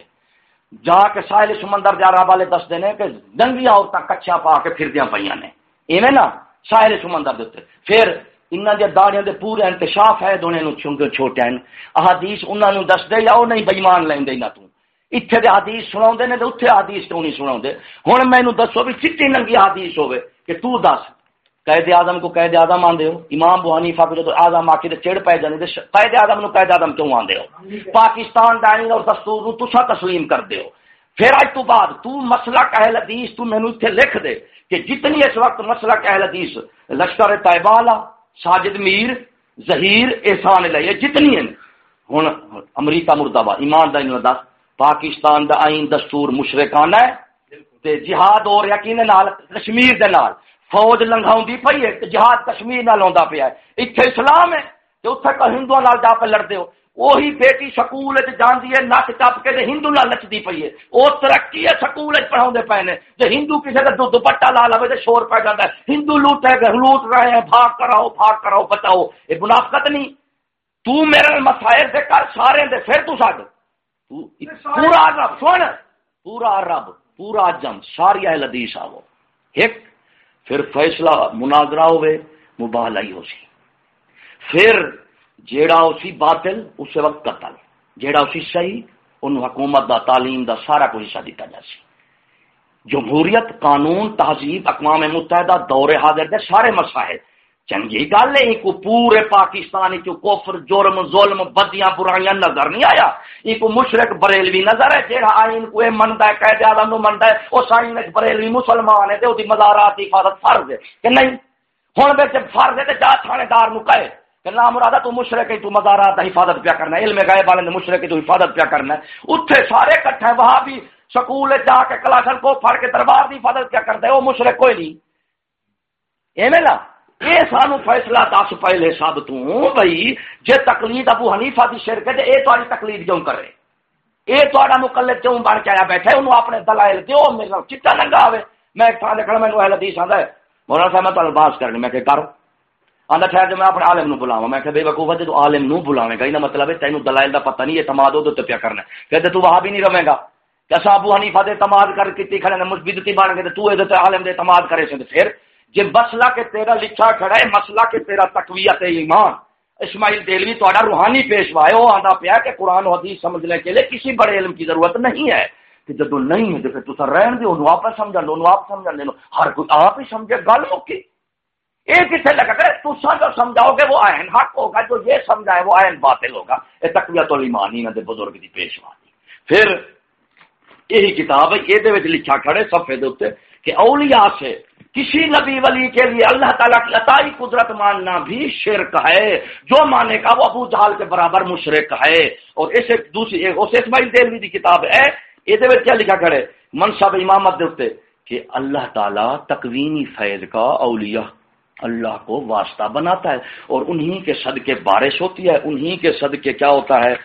جا کے ساحل سمندر دے عرب والے دستے نے کہ جنگیاں عورتاں کچھا پا کے پھردیاں پئیاں نے۔ ایویں نا ساحل سمندر دے اوتے پھر انہاں دے داڑیاں دے پورے انکشاف ہے دونے نو چھنگے چھوٹے ہیں۔ احادیث انہاں نو دس دے یا او نہیں بے ایمان لیندے نہ تو اتنے دے حدیث سنا نے تو اتنے حدیث کیوں نہیں سنا ہوں مینو دسو بھی چٹی ننگی حدیث ہوے کہ تو دس۔ قید آدم کو قید آدم آدھے ہو۔ امام بو حنیفہ کو جب آدم آ کے چڑ پی جانے قید آدم نو قید آدم کیوں آدھے ہو؟ پاکستان دائیں اور دستور نو تسا تسلیم کر دے ہو۔ پھر اج تو بعد تو مسئلہ اہل حدیث تو مینو اتنے لکھ دے کہ جتنی اس وقت مسئلہ اہل حدیث لشکر طیبہ والا ساجد میر ظہیر احسان علیہ، جتنی ہیں۔ ہوں امریکہ مرداباد ایمان دائیں دس۔ پاکستان دا آئین دستور مشرکانہ ہے۔ تے جہاد اور یقین نال؟ کشمیر دے نال۔ فوج لنگاؤندی پئی ہے تے جہاد کشمیر نال ہوندا پیا ہے۔ ایتھے اسلام ہے تے اوتھے کہ ہندوؤں نال جا پہ لڑدے ہو۔ وہی بیٹی سکول جاندی ہے نچ ٹپ کے ہندو نہ نچتی پی ہے۔ وہ ترقی ہے سکول پڑھا پے نے۔ جو ہندو کسی کا دوپٹا لا لو تو شور پہ جاتا ہے۔ ہندو لوٹ ہے لوٹ رہے ہیں بھاگ کراؤ بھاگ کراؤ بچاؤ۔ یہ منافقت نہیں۔ تو میرے مسائل سے کر سارے دے پھر تو ساڈ پورا رب سن پورا رب پورا جم ساری اہل حدیث آو ایک پھر فیصلہ مناظرہ ہوئے مباہلائی ہو سی۔ پھر جیڑا اسی باطل اس وقت قتل جیڑا اسی صحیح ان حکومت دا تعلیم دا سارا کوئی حصہ دیتا جا سی۔ جمہوریت قانون تہذیب اقوام متحدہ دور حاضر دے سارے مسائل۔ چنگی گل ہے کو پورے پاکستان چ کفر، جرم، ظلم، بدیاں، برائیاں نظر نہیں آیا۔ یہ کو مشرق بریلوی نظر ہے جہاں آئین کو منتا ہے، قید اعظم نو منتا ہے، اس آئین بریلوی مسلمان ہے تے دی مزارات کی حفاظت فرض ہے کہ نہیں؟ ہن وچ فرض ہے تے جا تھانے دار نو کہے کہ نام مرادہ تو مشرق ہے، تو مزارات کی حفاظت پیا کرنا ہے، علم غیب والے نے مشرق تو حفاظت پیا کرنا ہے۔ اوتھے سارے اکٹھے ہیں وہاں بھی سکول جا کے کلاشن کو پھڑ کے دربار کی حفاظت کیا کرتا ہے وہ مشرق کوئی نہیں۔ ایویں نا؟ یہ سانو فیصلہ دس پہلے سب تو بھائی جے تقلید ابو حنیفہ کی شرک ہے یہ تاری تقلید کیوں کرے یہ تا مقلد کیوں بن کے آیا بیٹھے انہوں اپنے دلائل دیو میرا چٹا ننگا آئے میں ایک تھان دیکھنا مینو اہل حدیث آتا ہے۔ مولانا صاحب، میں تمہیں باس کرنی، میں کہ کرو۔ آدھا ٹھہر جو میں اپنے عالم نو بلاوا میں کہ بے وقوف ہے تو عالم نو بلاوے گا یہ مطلب ہے تینوں دلائل دا پتہ نہیں اعتماد ہو تو پیا کرنا کہتے تو وہاں بھی نہیں رہے گا۔ کہ ابو حنیفہ دے اعتماد کر کے کھڑے نے مسبدتی بن گئے تو یہ عالم دے اعتماد کرے سے پھر جی مسئلہ کے تیرا لکھا کھڑا ہے، مسئلہ کے تیرا تقویت ایمان۔ اسماعیل دلوی تو روحانی پیشوا ہے وہ آتا پیا کہ قرآن و حدیث سمجھنے کے لیے کسی بڑے علم کی ضرورت نہیں ہے۔ کہ جدو نہیں ہے تو پھر تو رہن دو انہوں آپ سمجھا لو آپ سمجھا لے لو ہر کوئی آپ ہی سمجھے، گل مکی یہ کسے لگا کہ تو جو سمجھاؤ گے، وہ آئین حق ہوگا، جو یہ سمجھا ہے، وہ آئین باطل ہوگا۔ یہ تقویت الایمان ہی نہ دے بزرگ دی پیشوا پھر یہی کتاب ہے، یہ لکھا کھڑے صفحے دے کہ اولیاء سے کسی نبی ولی کے لیے اللہ تعالیٰ کی عطائی قدرت ماننا بھی شرک ہے۔ جو مانے کا وہ ابو جہال کے برابر مشرق ہے۔ اور اسے دوسری اسے اسماعیل دلوی کی کتاب ہے۔ یہ کیا لکھا کرے منصب امامت دے کہ اللہ تعالیٰ تقوینی فیض کا اولیاء اللہ کو واسطہ بناتا ہے۔ اور انہی کے صدقے بارش ہوتی ہے۔ انہی کے صدقے کیا ہوتا ہے؟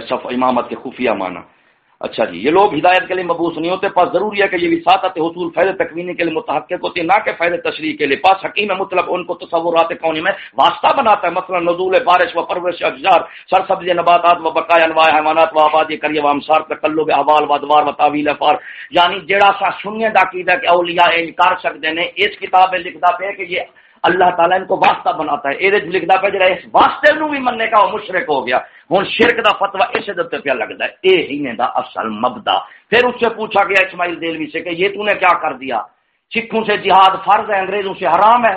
صف امامت کے خفیہ معنی۔ اچھا جی یہ لوگ ہدایت کے لیے مبوس نہیں ہوتے، پاس ضروری ہے کہ یہ وساطت حصول فیض تکوینی کے لیے متحقق ہوتی ہے، نہ کہ فیض تشریح کے لیے۔ پاس حکیم مطلب ان کو تصورات کونی میں واسطہ بناتا ہے، مثلا نزول بارش و پرورش اجزار سر سبزی نباتات و بقایا انواع حیوانات و آبادی کریے و امسار تکلب احوال و دوار و تعویل افار یعنی جڑا سا سنیے دا عقیدہ کہ اولیاء انکار سکتے ہیں اس کتاب میں لکھتا پہ کہ یہ اللہ تعالیٰ ان کو واسطہ بناتا ہے۔ یہ لکھتا پہ جڑا اس واسطے نو بھی مننے کا وہ مشرق ہو گیا۔ ہوں شرک دا فتوا اسے دتے پیا لگتا ہے۔ یہ ہی دا اصل مبدا۔ پھر اس سے پوچھا گیا اسماعیل دلوی سے کہ یہ تو نے کیا کر دیا؟ سکھوں سے جہاد فرض ہے، انگریزوں سے حرام ہے۔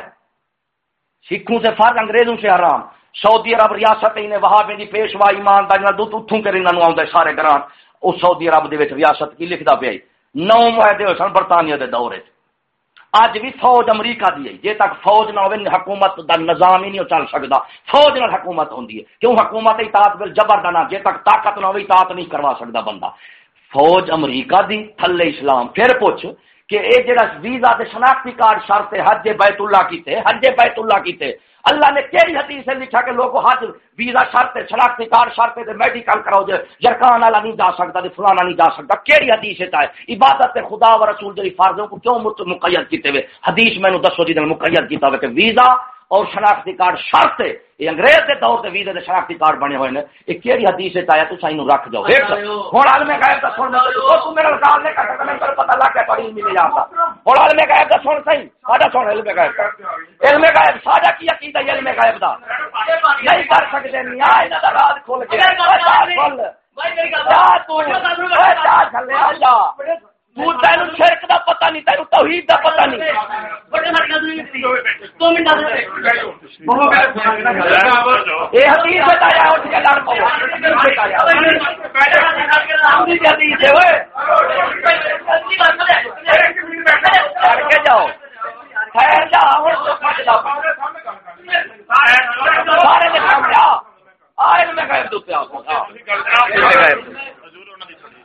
سکھوں سے فرض، انگریزوں سے حرام۔ سعودی عرب ریاست نے وہاں پہ پیشوا ایمانداری دودھ اتوں کے انہوں آتا ہے سارے گران اس سعودی عرب دے ریاست کی لکھتا پیا نو معاہدے ہوئے سن برطانیہ دے دورے اج بھی فوج امریکہ دی ہے۔ جے تک فوج نہ ہوے حکومت دا نظام ہی نہیں چل سکتا۔ فوج نہ حکومت ہوندی ہے۔ کیوں حکومت اطاعت بل جبر دا نہ جے تک طاقت نہ ہوے اطاعت نہیں کروا سکتا بندہ۔ فوج امریکہ دی، تھلے اسلام۔ پھر پوچھ کہ اے جڑا ویزا تے شناختی کارڈ شرط حج بیت اللہ کیتے، حج بیت اللہ کیتے اللہ نے کہڑی حدیث سے لکھا کہ لوگ حج ویزا شرط شناختی کارڈ شرط تے میڈیکل کراؤ جے جرکان والا نہیں جا سکتا، دے فلانا نہیں جا سکتا۔ کہڑی حدیث ہے عبادت خدا و رسول جی فرضوں کو کیوں مقید کیتے ہوئے؟ حدیث میں دسو جی مقید کیتا ہوئے کہ ویزا اور شناختی کارڈ شرط ہے. یہ انگریز کے دور سے ویزے شناختی کارڈ بنے ہوئے ہیں یہ کیڑی حدیث ہے آیا تو سائیں رکھ جاؤ گئے تو سن تو میرا کال نے کہا میں پر پتہ لگ گیا پڑھی جاتا ہوں آل میں گئے تو سن سہی. ساڈا سن علم غیب علم غیب ساڈا کی عقیدہ علم غیب دا؟ نہیں کر سکتے نہیں آ انہاں دا راز کھول کے کھول جا تو جا چلے آ جا تین شرک دا پتہ نہیں تین توحید دا پتہ نہیں۔ یہ حدیث بتایا، اٹھ کے لڑ پاؤ۔ حدیث ہے کر کے جاؤ۔ خیر جا سارے دکھا آئے، میں گئے دو پیا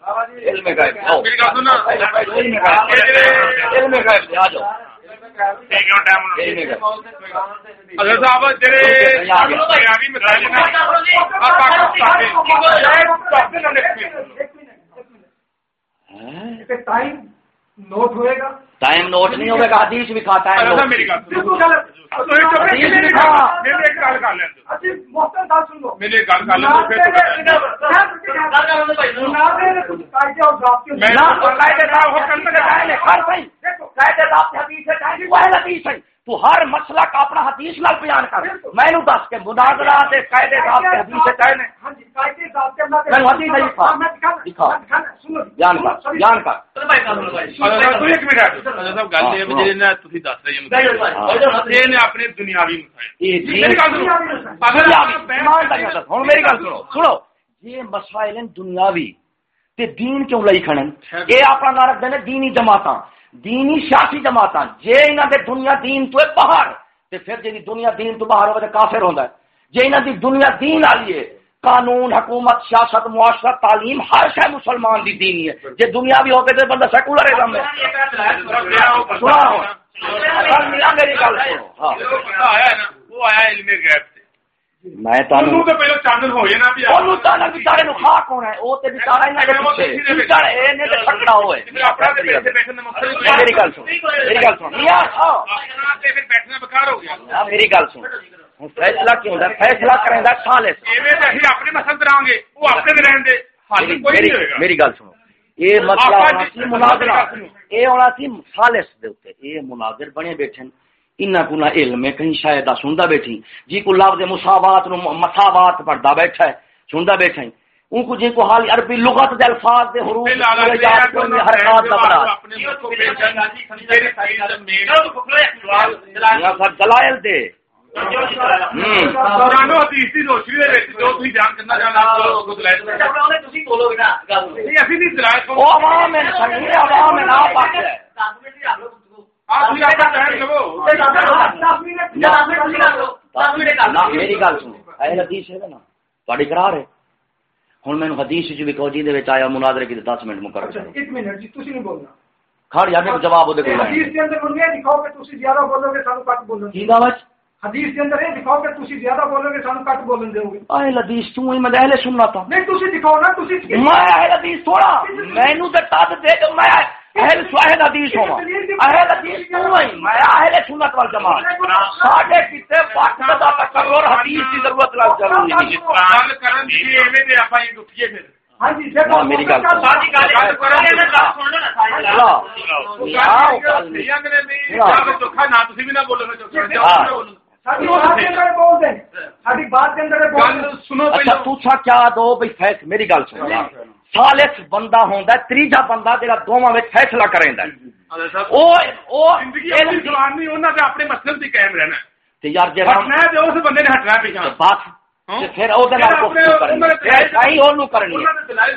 علم علم آ جاؤ صاحب؟ ٹائم نوٹ ہوئے گا ٹائم نوٹ نہیں ہوگا حدیث بھی کھاتا ہے میری گل میری ایک گل کر لیں اچھی محسن گل سن لو۔ میری ایک گل کر لیں پھر تو میں نہ، قاعدے صاحب حکم میں لگائے لے، ہر صحیح۔ قاعدے صاحب سے حدیث ہے، قاعدے وہ ہے حدیث ہے۔ تو ہر مسئلہ کا اپنا حدیث نال بیان کر۔ میں نو دس کے مناظرہ تے قاعدے صاحب سے حدیث ہے کہنے میں حدیث ہے لکھا لکھا جان کر جان کر۔ تو ایک منٹ۔ حضرت صاحب گل یہ ہے جی تسی دس رہے ہو۔ یہ نے اپنے دنیاوی مسائل۔ یہ جی۔ میری گل سنو۔ اگر آپ۔ ہن میری گل سنو۔ سنو۔ یہ مسائل ہیں دنیاوی۔ تے دین کیوں لئی کھڑن اے اپنا نام رکھ دینے دینی جماعتاں۔ دینی سیاسی جماعتاں، جے انہاں دے دنیا دین تو ہے باہر، تے پھر جے دنیا دین تو باہر ہوے تے کافر ہوندا ہے۔ جے انہاں دی دنیا دین والی ہے، قانون، حکومت، سیاست معاشرت تعلیم، ہر شے مسلمان دی دینی ہے۔ جے دنیاوی ہو کے تے بندہ سیکولرزم ہے سنا ہو ملا میری گل سنو۔ ہاں۔ وہ آیا علم غیب۔ نا میری گل سنو۔ یہ مناظر بنے بیٹھے انہاں کو نہ علم ہے کہیں شاید سنتا بیٹھی جی کو لفظ مساوات نو مساوات پڑھتا بیٹھا ہے سنتا بیٹھا ہے۔ ان کو جی کو حال عربی لغت دے الفاظ دے حروف دے حرکات دا بڑا یا سب دلائل دے۔ قرآن و حدیث دی روشنی دے وچ جو تسی بیان کرنا دلائل دے۔ ہاں میری گل سن اہل حدیث ہے نا قرار حدیث وچ بھی کہو جی دے وچ آیا مناظرے کی 10 منٹ مقرر کرو۔ ایک منٹ تھی نہیں بولنا۔ کھڑ جا کے جواب دے کوئی حدیث کے اندر منہ یہ دکھاؤ کہ تھی زیادہ بولو گے سانو کٹ بولن کی دا وچ؟ حدیث کے اندر یہ دکھاؤ کہ تھی زیادہ بولو گے سانو کٹ بولن دو گے اہل حدیث تو ہی میں اہل سننا تھا نہیں تھی دکھاؤ نا تھی میں اہل حدیث تھوڑا۔ مینوں تے تد دے کہ میں اہل سواہد حدیث ہوا اہل حدیث تو ہی میں اہل سنت وال جماعت ساڈے کتے وقت دا تقرر حدیث کی ضرورت لگ ضروری نہیں گل کرن دی ایویں دے آپ یہ اٹھیے پھر۔ ہاں جی میری گل سن۔ نہیں۔ نہ تسی بھی نہ بولو ہاں۔ ساری بات کے اندر سنو اچھا کیا دو؟ فیص میری گل سن۔ سالس بندہ ہوندا ہے تریجا بندہ جڑا دوواں وچ فیصلہ کریندا ہے۔ او او زندگی اپنی زبان نہیں انہاں تے اپنے مسلک دی قائم رہنا تے یار جڑا ہٹنا ہے تے اس بندے نے ہٹنا ہے پیچھے بس تے پھر او دے نال گفتگو کرنی ہے۔ صحیح اونوں کرنی ہے۔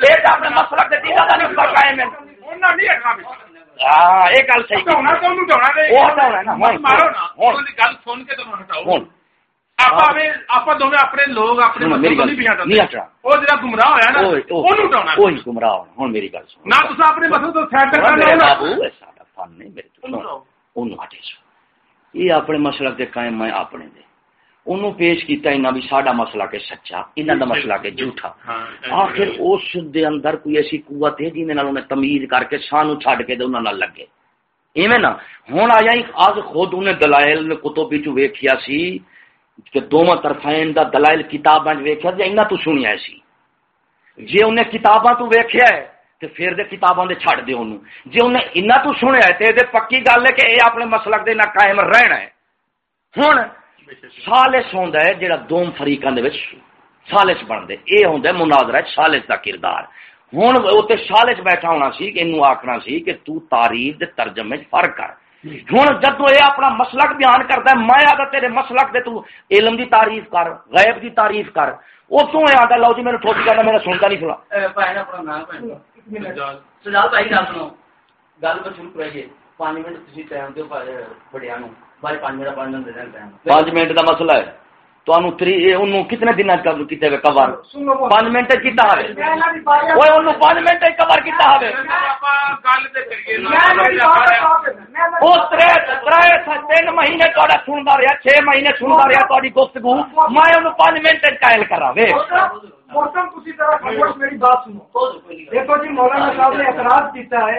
اے تے اپنے مسلک دے دینا دا فرق قائم ہے۔ انہاں نہیں ہٹنا پیچھے ہاں اے گل صحیح ہٹاؤنا تو انہوں ہٹاؤنا دے۔ وہ ہٹاؤنا ہے نا، مارو نا۔ گل سن کے تمہیں ہٹاؤ۔ یہ اپنے مسلک دے قائم میں اپنے دے انہوں پیش کیتا انہاں بھی ساڈا مسئلہ کے سچا انہاں دا مسئلہ کے جھوٹا آخر اس دے اندر کوئی ایسی قوت ہے جن نال انہیں تمیز کر کے سانو چھڈ کے تے انہاں نال لگے ایویں نا ہن آیا آج خود انہیں دلائل کتب وچ ویکھیا سی کہ دوواں طرفین دا دلائل کتاباں وچ ویکھیا تے انہاں تو سنیا سی۔ جے انہیں کتاباں تو ویکھیا ہے، تے پھر دے کتاباں دے چھڈ دے اونوں جے انہیں انہاں تو سنیا ہے، تے اے پکی گل ہے کہ اے اپنے مسلک دے نہ قائم رہنا ہے۔ ہن سالس ہوندا ہے جڑا دوم فریقاں دے وچ سالس بنتے یہ ہوں مناظرہ سالس کا کردار۔ ہوں وہ سالس بیٹھا ہونا سی کہ انہوں آخنا سی کہ تو تعریف دے ترجمے فرق کر۔ ہوں جدو یہ اپنا مسلک بیان کرتا ہے میں آدھا تیرے مسلک دے تو علم دی تعریف کر غیب دی تعریف کر۔ اتوں یہ آتا لو جی میرے ٹھوکی کرنا میرا سنتا نہیں سنا۔ گل شروع کرائیے۔ پانچ منٹ ٹائم دو بھائی پانچ پانچ دا مسئلہ ہے۔ کتنے دن کور پانچ منٹ کیتا منٹ کور تین مہینے توڑا سندا چھ مہینے سندا رہیا توڑی گفتگو میں انہوں پانچ منٹ قائل کراوے محترم کسی طرح میری بات سنو دیکھو جی مولانا صاحب نے اعتراض کیتا ہے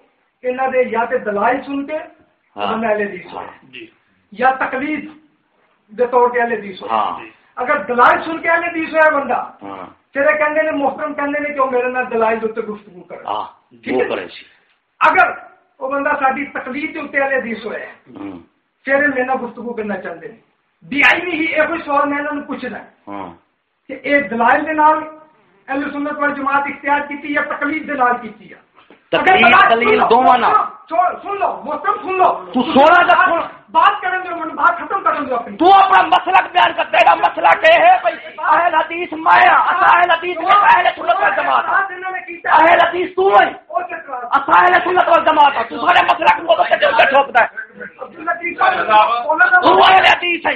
انہاں یا تے دلائل سن کے ہاں۔ ہم ہو ہاں۔ جی۔ یا تقلید دے طور تے اہل حدیث ہاں۔ اگر دلائل سن کے اہل حدیث ہویا بندہ تیرے کہندے نے محترم نے کہ وہ میرے نال دلائل دے گفتگو کرے۔ جی۔ اگر وہ بندہ ساری تقلید کے اتنے والے حدیث ہوئے پھر میرے نال گفتگو کرنا چاہتے ہیں بی آئی ہی کوئی سوال میں نے پوچھنا ہے کہ دلائل دے نال اہل سنت جماعت اختیار کیتی یا تقلید دے نال کیتی ہے؟ تقریر دلیل دوواں نا۔ سن لو سن لو۔ بات کریں دو بات ختم کریں دو تو اپنا مسئلہ بیان کر تیرا مسئلہ کہ ہے اہل حدیث مایا جی اہل حدیث نے اہل سنت وال جماعت اہل حدیث تو ہے اہل سنت وال جماعت تو سارے مسئلہ کو تو ٹھوکتا ہے عبداللہ کی حدیث ہے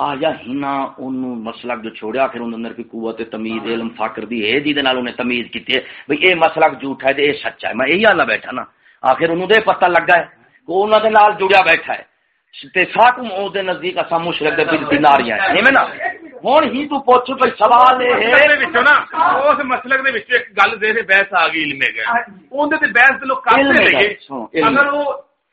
آیا ہنا انہوں مسلک جو چھوڑیا پھر انہوں اندر کی قوت تمیز علم فاکر دی ہے جی دنال انہیں تمیز کی تھی ہے بھئی اے مسلک جھوٹا ہے دے اے سچا ہے میں اے ہی آنا بیٹھا نا آخر انہوں دے پتہ لگ گا ہے کہ انہوں دنال جڑیا بیٹھا ہے تے ساکم او دے نزدیک اسا مشرک دے بھی دیناریاں ہیں نیمے نا ہون ہی تو پوچھو پر سوال ہے اس مسلک دے وچ ایک گل دے تے بحث آ گئی علمے گئے اون دے تے بحث تے لوک کاٹ لے گئے اگر وہ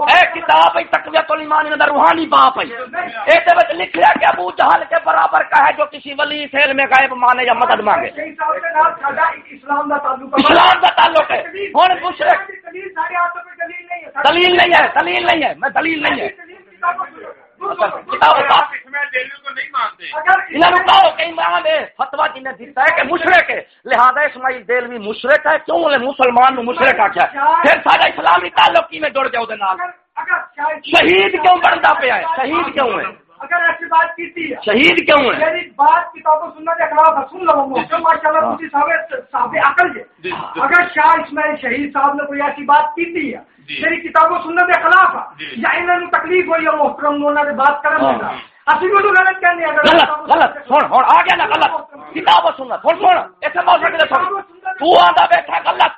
اے کتاب ہے، تقویت الایمان، اندر روحانی باپ ہے۔ اے تے وچ لکھیا کہ ابو جہل کے برابر کا ہے، جو کسی ولی سے علم غیب مانے یا مدد مانگے۔ اسلام دا تعلق ہے۔ اسلام دا تعلق ہے ہن مشرک۔ دلیل نہیں ہے، دلیل نہیں ہے دلیل نہیں ہے۔ میں دلیل نہیں ہے۔ انہوں نے کہ امام ہے فتوا جن نے دیتا ہے کہ مشرق ہے۔ لہذا اسماعیل دلوی مشرق ہے کیوں مسلمان نو مشرق آخیا پھر سارا اسلامی تعلق کی میں جڑ گیا وہ شہید کیوں بنتا پیا ہے؟ شہید کیوں ہے؟ اگر ایسی بات کی ہے شہید کیوں ہے میری بات کتابوں سننے کے خلاف ہے سن لو محترم ماشاء اللہ تھی صاحب صاحب عقل جی، ہے جی۔ اگر شاہ اسماعیل شہید صاحب نے کوئی ایسی بات کی ہے جی۔ میری کتابوں سننے کے خلاف۔ ہے جی۔ یا انہوں نے تکلیف ہوئی ہے محترم انہوں نے بات کرنے ہاں۔ اسی کو غلط کہنے اگر غلط غلط۔ سن ہن آ گیا نا غلط۔ کتاب سننا سن سن۔ ایسے موسیقی دے سن۔ تو آندا بیٹھا ہے غلط۔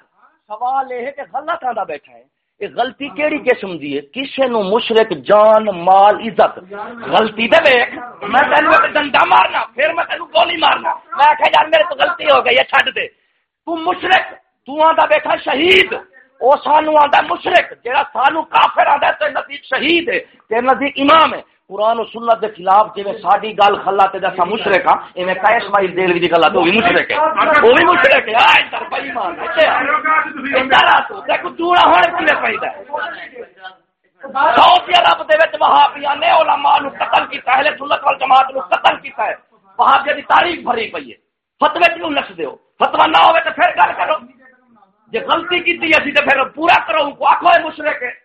سوال یہ ہے کہ غلط آندا بیٹھا ہے۔ کہ غلطی کیڑی قسم دی ہے؟ کسے نو مشرک، جان، مال، عزت۔ غلطی دے ویکھ میں تینو ایک ڈنڈا مارنا، پھر میں تینو گولی مارنا۔ میں کہ یار، میرے تو غلطی ہو گئی ہے، چھڈ دے۔ تو مشرک، تو آندا بیٹھا شہید۔ او سانو آندا مشرک جڑا سانو کافر آندا تے نزدیک شہید ہے تے نزدیک امام ہے۔ قرآن و سنت دے خلاف جی ساری گل خلا تے دسا مشرک ہاں ایویں کا اسماعیل دلوی دی گل تو بھی مشرک ہے۔ بھی مشرک ہے۔ مان ادھر آ تو کیویں پیندا ہے۔ اچھا۔ اچھا سعودی عرب دے وچ وہابیاں نے علماء نو قتل کیتا ہے سنت والجماعت نو قتل کیتا ہے۔ وہابیاں دی تاریخ بھری پئی ہے۔ فتوی کیوں لکھ دیو؟ فتوا نہ ہوے تے پھر گل کرو۔ جے غلطی کیتی اسی تے پھر پورا کرو کو آکھو مشرک ہے۔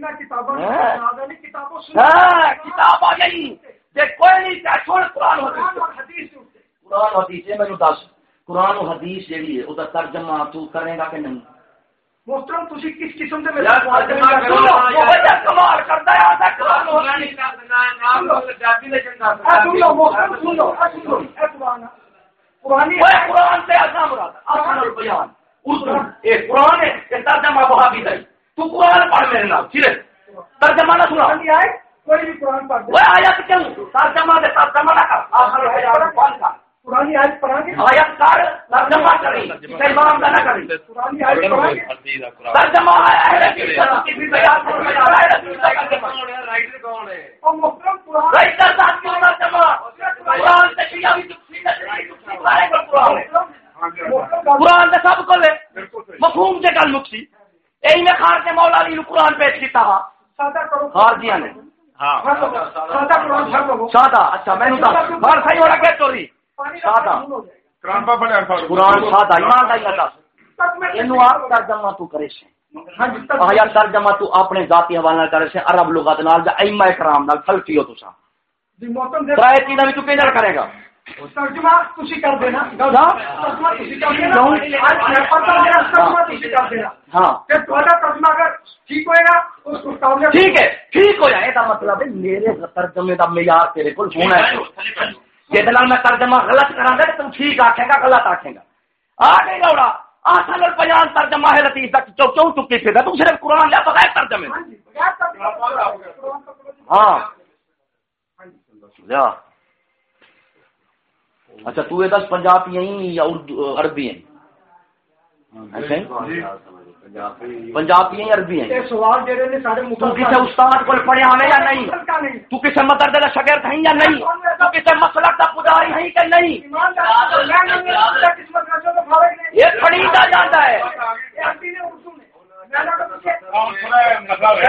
ہاں۔ کتابوں ہاں کتاب آ گئی جے کوئی نہیں تے چھوڑ قرآن و حدیث۔ قرآن و حدیث یہ مینوں دس۔ قرآن و حدیث جیڑی ہے او دا ترجمہ تو کرے گا کہ نہیں؟ محترم تسی کس قسم سے یار، بات کرنا کرو۔ نا، وہ وجہ کمال کرتا ہے آتا کمال ہو قرآن نہیں کر دینا، نام لو، جاتی لیکن کر دینا۔ اے سن لو محترم سن لو اے سن لو۔ اے قرآن۔ قرآن وہ قرآن سے آسان مراد آسان البیان اردو۔ ایک قرآن ہے کہ ترجمہ وہابی دائی تو قرآن پڑھ میرے نام سیرے ترجمہ نہ سنا کوئی بھی قرآن پڑھ دے وہ آیت کیوں؟ ترجمہ دے ترجمہ نہ کر۔ آسان البیان کر قرآن آیت پڑھا گے؟ آیت کر ترجمہ کری امام کا نہ قرآن آیت پڑھا گے؟ ترجمہ ہے اہل حدیث کی بھی بیان فرمایا ہے اہل حدیث کا ترجمہ رائٹر کون ہے؟ اور محترم قرآن۔ رائٹر ذات کی ترجمہ؟ قرآن سے کیا بھی تفصیل ہے سارے پر قرآن ہے۔ محترم گل- قرآن دے سب کو مفہوم سے گل مکسی اے میں خارج مولا علی قرآن پیش کیتا ہا۔ سادہ کرو۔ خارجیاں نے۔ ہاں۔ پڑھ لو۔ سادہ اچھا میں بار صحیح کہ چوری سادہ۔ قرآن الفاظ قرآن سادہ ایمان دا اینو آپ ترجمہ تو کرے سے۔ ہاں جی آیا ترجمہ تو اپنے ذاتی کرے سے عرب لغت نال ائمہ کرام نال تسا محترم دے کرے گا؟ ترجمہ تسی کر دینا۔ ہاں ترجمہ کر دینا۔ ہاں۔ ترجمہ اگر ٹھیک ہوئے گا ہے ٹھیک ہو جائے دا مطلب ہے میرے ترجمے دا معیار تیرے کول ہونا ہے۔ جس نال میں ترجمہ غلط کراں گا تم ٹھیک آکھے گا غلط آکھے گا۔ آ گئی لوڑا اصل بیان ترجمہ ہے لطیف تک تو کیوں چکی پھر؟ تم صرف قرآن لیا بغیر ترجمے۔ ہاں اچھا تو یہ دس پنجابی ہیں یا اردو عربی ہیں؟ پنجابی ہیں یا عربی ہیں؟ یہ سوال جڑے نے سارے تو کسی استاد کو پڑھیا ہمیں یا نہیں؟ تو کسی مدرسے کا شاگرد ہیں یا نہیں؟ تو کسی مسلک کا پجاری ہیں کہ نہیں؟ یہ خریدا جاتا ہے۔ یہ عربی نے اردو میں میں نے کہا کہ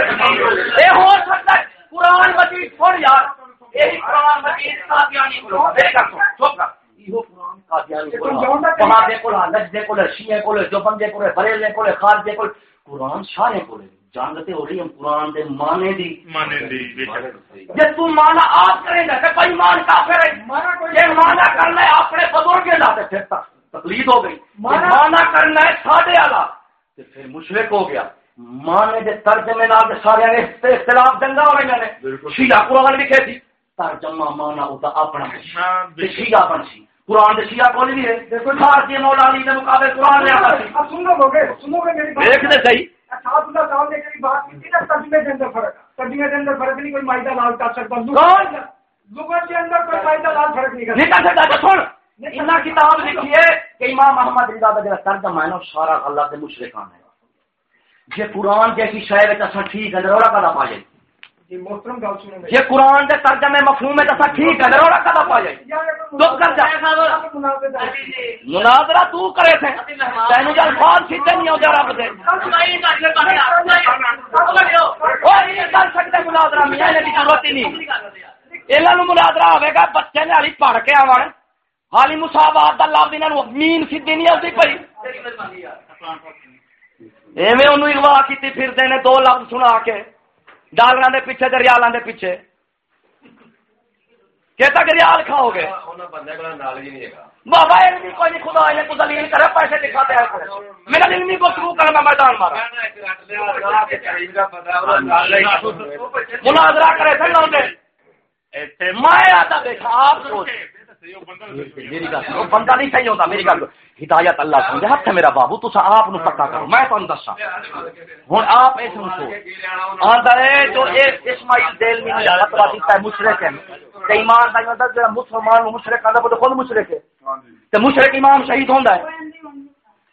یہ ہو سکتا ہے قرآن مجید چھوڑ یار۔ یہی قرآن مجید قادیانی کو میرے گھر کو چپ۔ کر یہ قرآن قادیانی کو وہاں دے کو نجدے کو شیعہ کو جو بندے کو بریلے کو خارجے کو قرآن سارے کو جانتے ہو رہی ہم قرآن دے مانے دی۔ مانے دی بے شک۔ جب تم مانا آپ کریں گے کہ بھائی مان کافر ہے۔ مانا کوئی یہ مانا کرنا ہے اپنے بزرگ کے لاتے پھر تک تقلید ہو گئی۔ مانا- کرنا ہے ساڈے والا۔ تو پھر مشرق ہو گیا۔ مانے دے ترجمے نال سارے اختلاف دنگا ہو نے شیعہ قرآن لکھے تھی۔ ترجمہ مانا ہوتا اپنا شیعہ بن سی قرآن دے شیعہ کول بھی ہے دیکھو خارجی مولا علی دے مقابلے قرآن لے آتا سی اب سن لو گے سنو گے میری بات دیکھ دے صحیح صاحب اللہ صاحب نے کئی بات کی نا ترجمے کے اندر فرق ترجمے کے اندر فرق نہیں کوئی معاہدہ لال کر سکتا کون؟ لغت کے اندر کوئی معاہدہ لال فرق نہیں کر نہیں کر سکتا سن انہاں کتاب لکھی ہے کہ امام محمد رضا دا جڑا ترجمہ ہے نا سارا غلط مشرکان ہے یہ قرآن جیسی وچ اساں ٹھیک ہے روڑا کدا پا جائے یہ قرآن دے ترجمے مفہوم ہے اساں ٹھیک ہے روڑا کدا پا جائے چپ کر جا۔ مناظرہ تو کرے تھے۔ تینو جو جی الفاظ سیدھے نہیں ہو ہوتے رب دے۔ او نہیں کر سکتے مناظرہ، میاں نے ضرورت ہی نہیں۔ انہاں نو مناظرہ ہوے گا، بچے نے ہلی پڑھ کے آون حالی مساوات دا لفظ انہاں نو مین سیدھی نہیں آندی پئی۔ ایویں اونوں اغوا کیتی پھردے نے دو لفظ سنا کے۔ ڈالراں دے پیچھے تے ریالاں دے پیچھے۔ کہ تک ریال کھاؤ گے بندے کو نالج نہیں ہے بابا علمی کوئی نہیں خدا کو دلیل کرے پیسے دکھاتے ہیں میرا علمی کو شروع کر میں میدان مارا۔ مناظرہ کرے تھے لوگ میں آتا دیکھا آپ سوچ بندہ نہیں صحیح ہوتا میری گل ہدایت اللہ سمجھے ہاتھ میرا بابو آپ نو پکا کرو میں تمہیں دسا ہوں آپ اس جو اسماعیل دل میں دیتا ہے ایمان مطلب مسلمان وہ خود ہے۔ تو مشرق امام شہید ہوتا ہے ہاں نہیں شہید تے اللہ معافی دے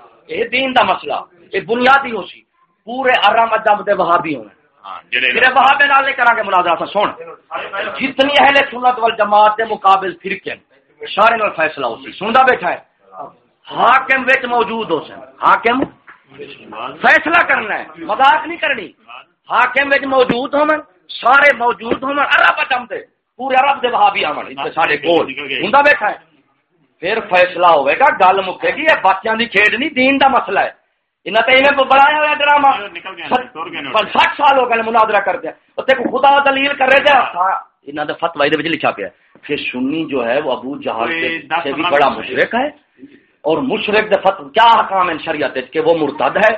یہ دین دا مسئلہ یہ بنیادی ہو سی پورے ارم ادب دے وہابی ہونے۔ نال کرانگے سا سن۔ جتنی اہل سنت والجماعت دے مقابل نال فیصلہ ہو سی سندا بیٹھا ہے۔ حاکم وچ موجود ہو سن حاکم؟ فیصلہ کرنا ہے۔ مذاق نہیں کرنی۔ حاکم وچ موجود ہون سارے موجود ہو دے۔ پورے عرب دے وہابی آون سارے کول۔ ہوندا بیٹھا ہے۔ پھر فیصلہ ہوئے گا گل مکے گی یہ بچیاں دی کھیڈ نہیں دین دا مسئلہ ہے۔ بڑھایا ہوا ڈرامہ۔ سٹھ سال ہو گئے مناظرہ کر دیا خدا دلیل کر رہے تھے نے فتوا یہ لکھا پیا پھر سنی جو ہے وہ ابو جہاز سے بھی بڑا مشرق ہے۔ اور مشرق دے فتو کیا حکام ہے شریعت کہ وہ مرتد ہے۔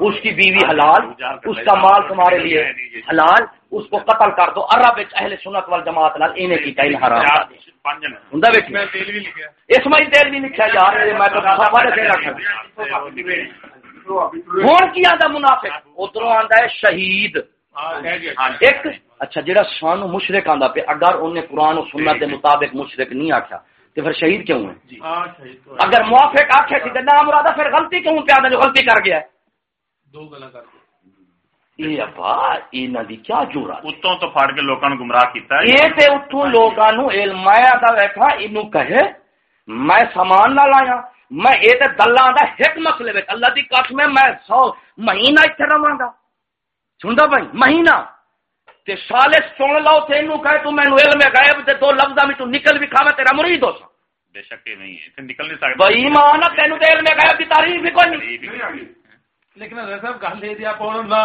اس کی بیوی حلال اس کا مال تمہارے لیے حلال۔ اس کو قتل کر دو عرب اہل سنت وال جماعت لال انہیں کی کہیں حرام ہوندا بیٹھی اس میں تیل بھی لکھا یار میں تو سفارے سے رکھا ہوں کی آتا منافق؟ ہے شہید۔ ایک اچھا پہ اگر انہیں قرآن و سنت مطابق مشرق نہیں آخیا تو پھر شہید کیوں ہے؟ اگر موافق آخیا تھی تو نام مرادہ پھر غلطی کیوں پہ جو غلطی کر گیا ہے۔ دو گلا کر کیا جورا اتوں تو پھاڑ کے لوگوں نے گمراہ کیتا ہے۔ یہ تے اتوں لوگوں علم میں بیٹھا اینو کہے میں سامان نہ لایا میں یہ تو دلہ دا ایک مسئلے اللہ دی قسم میں میں سو مہینہ اتنے رہا گا سنتا بھائی مہینہ۔ تے سالے سن لو تینوں کہے تو علم غائب تے دو لفظ میں تو نکل بھی کھا میں تیرا مرید ہو سا بے شک نہیں ہے نکل نہیں سکتا۔ بھائی مان تینوں تے علم تعریف بھی کوئی نہیں۔ لیکن صاحب گل یہ پاؤ نا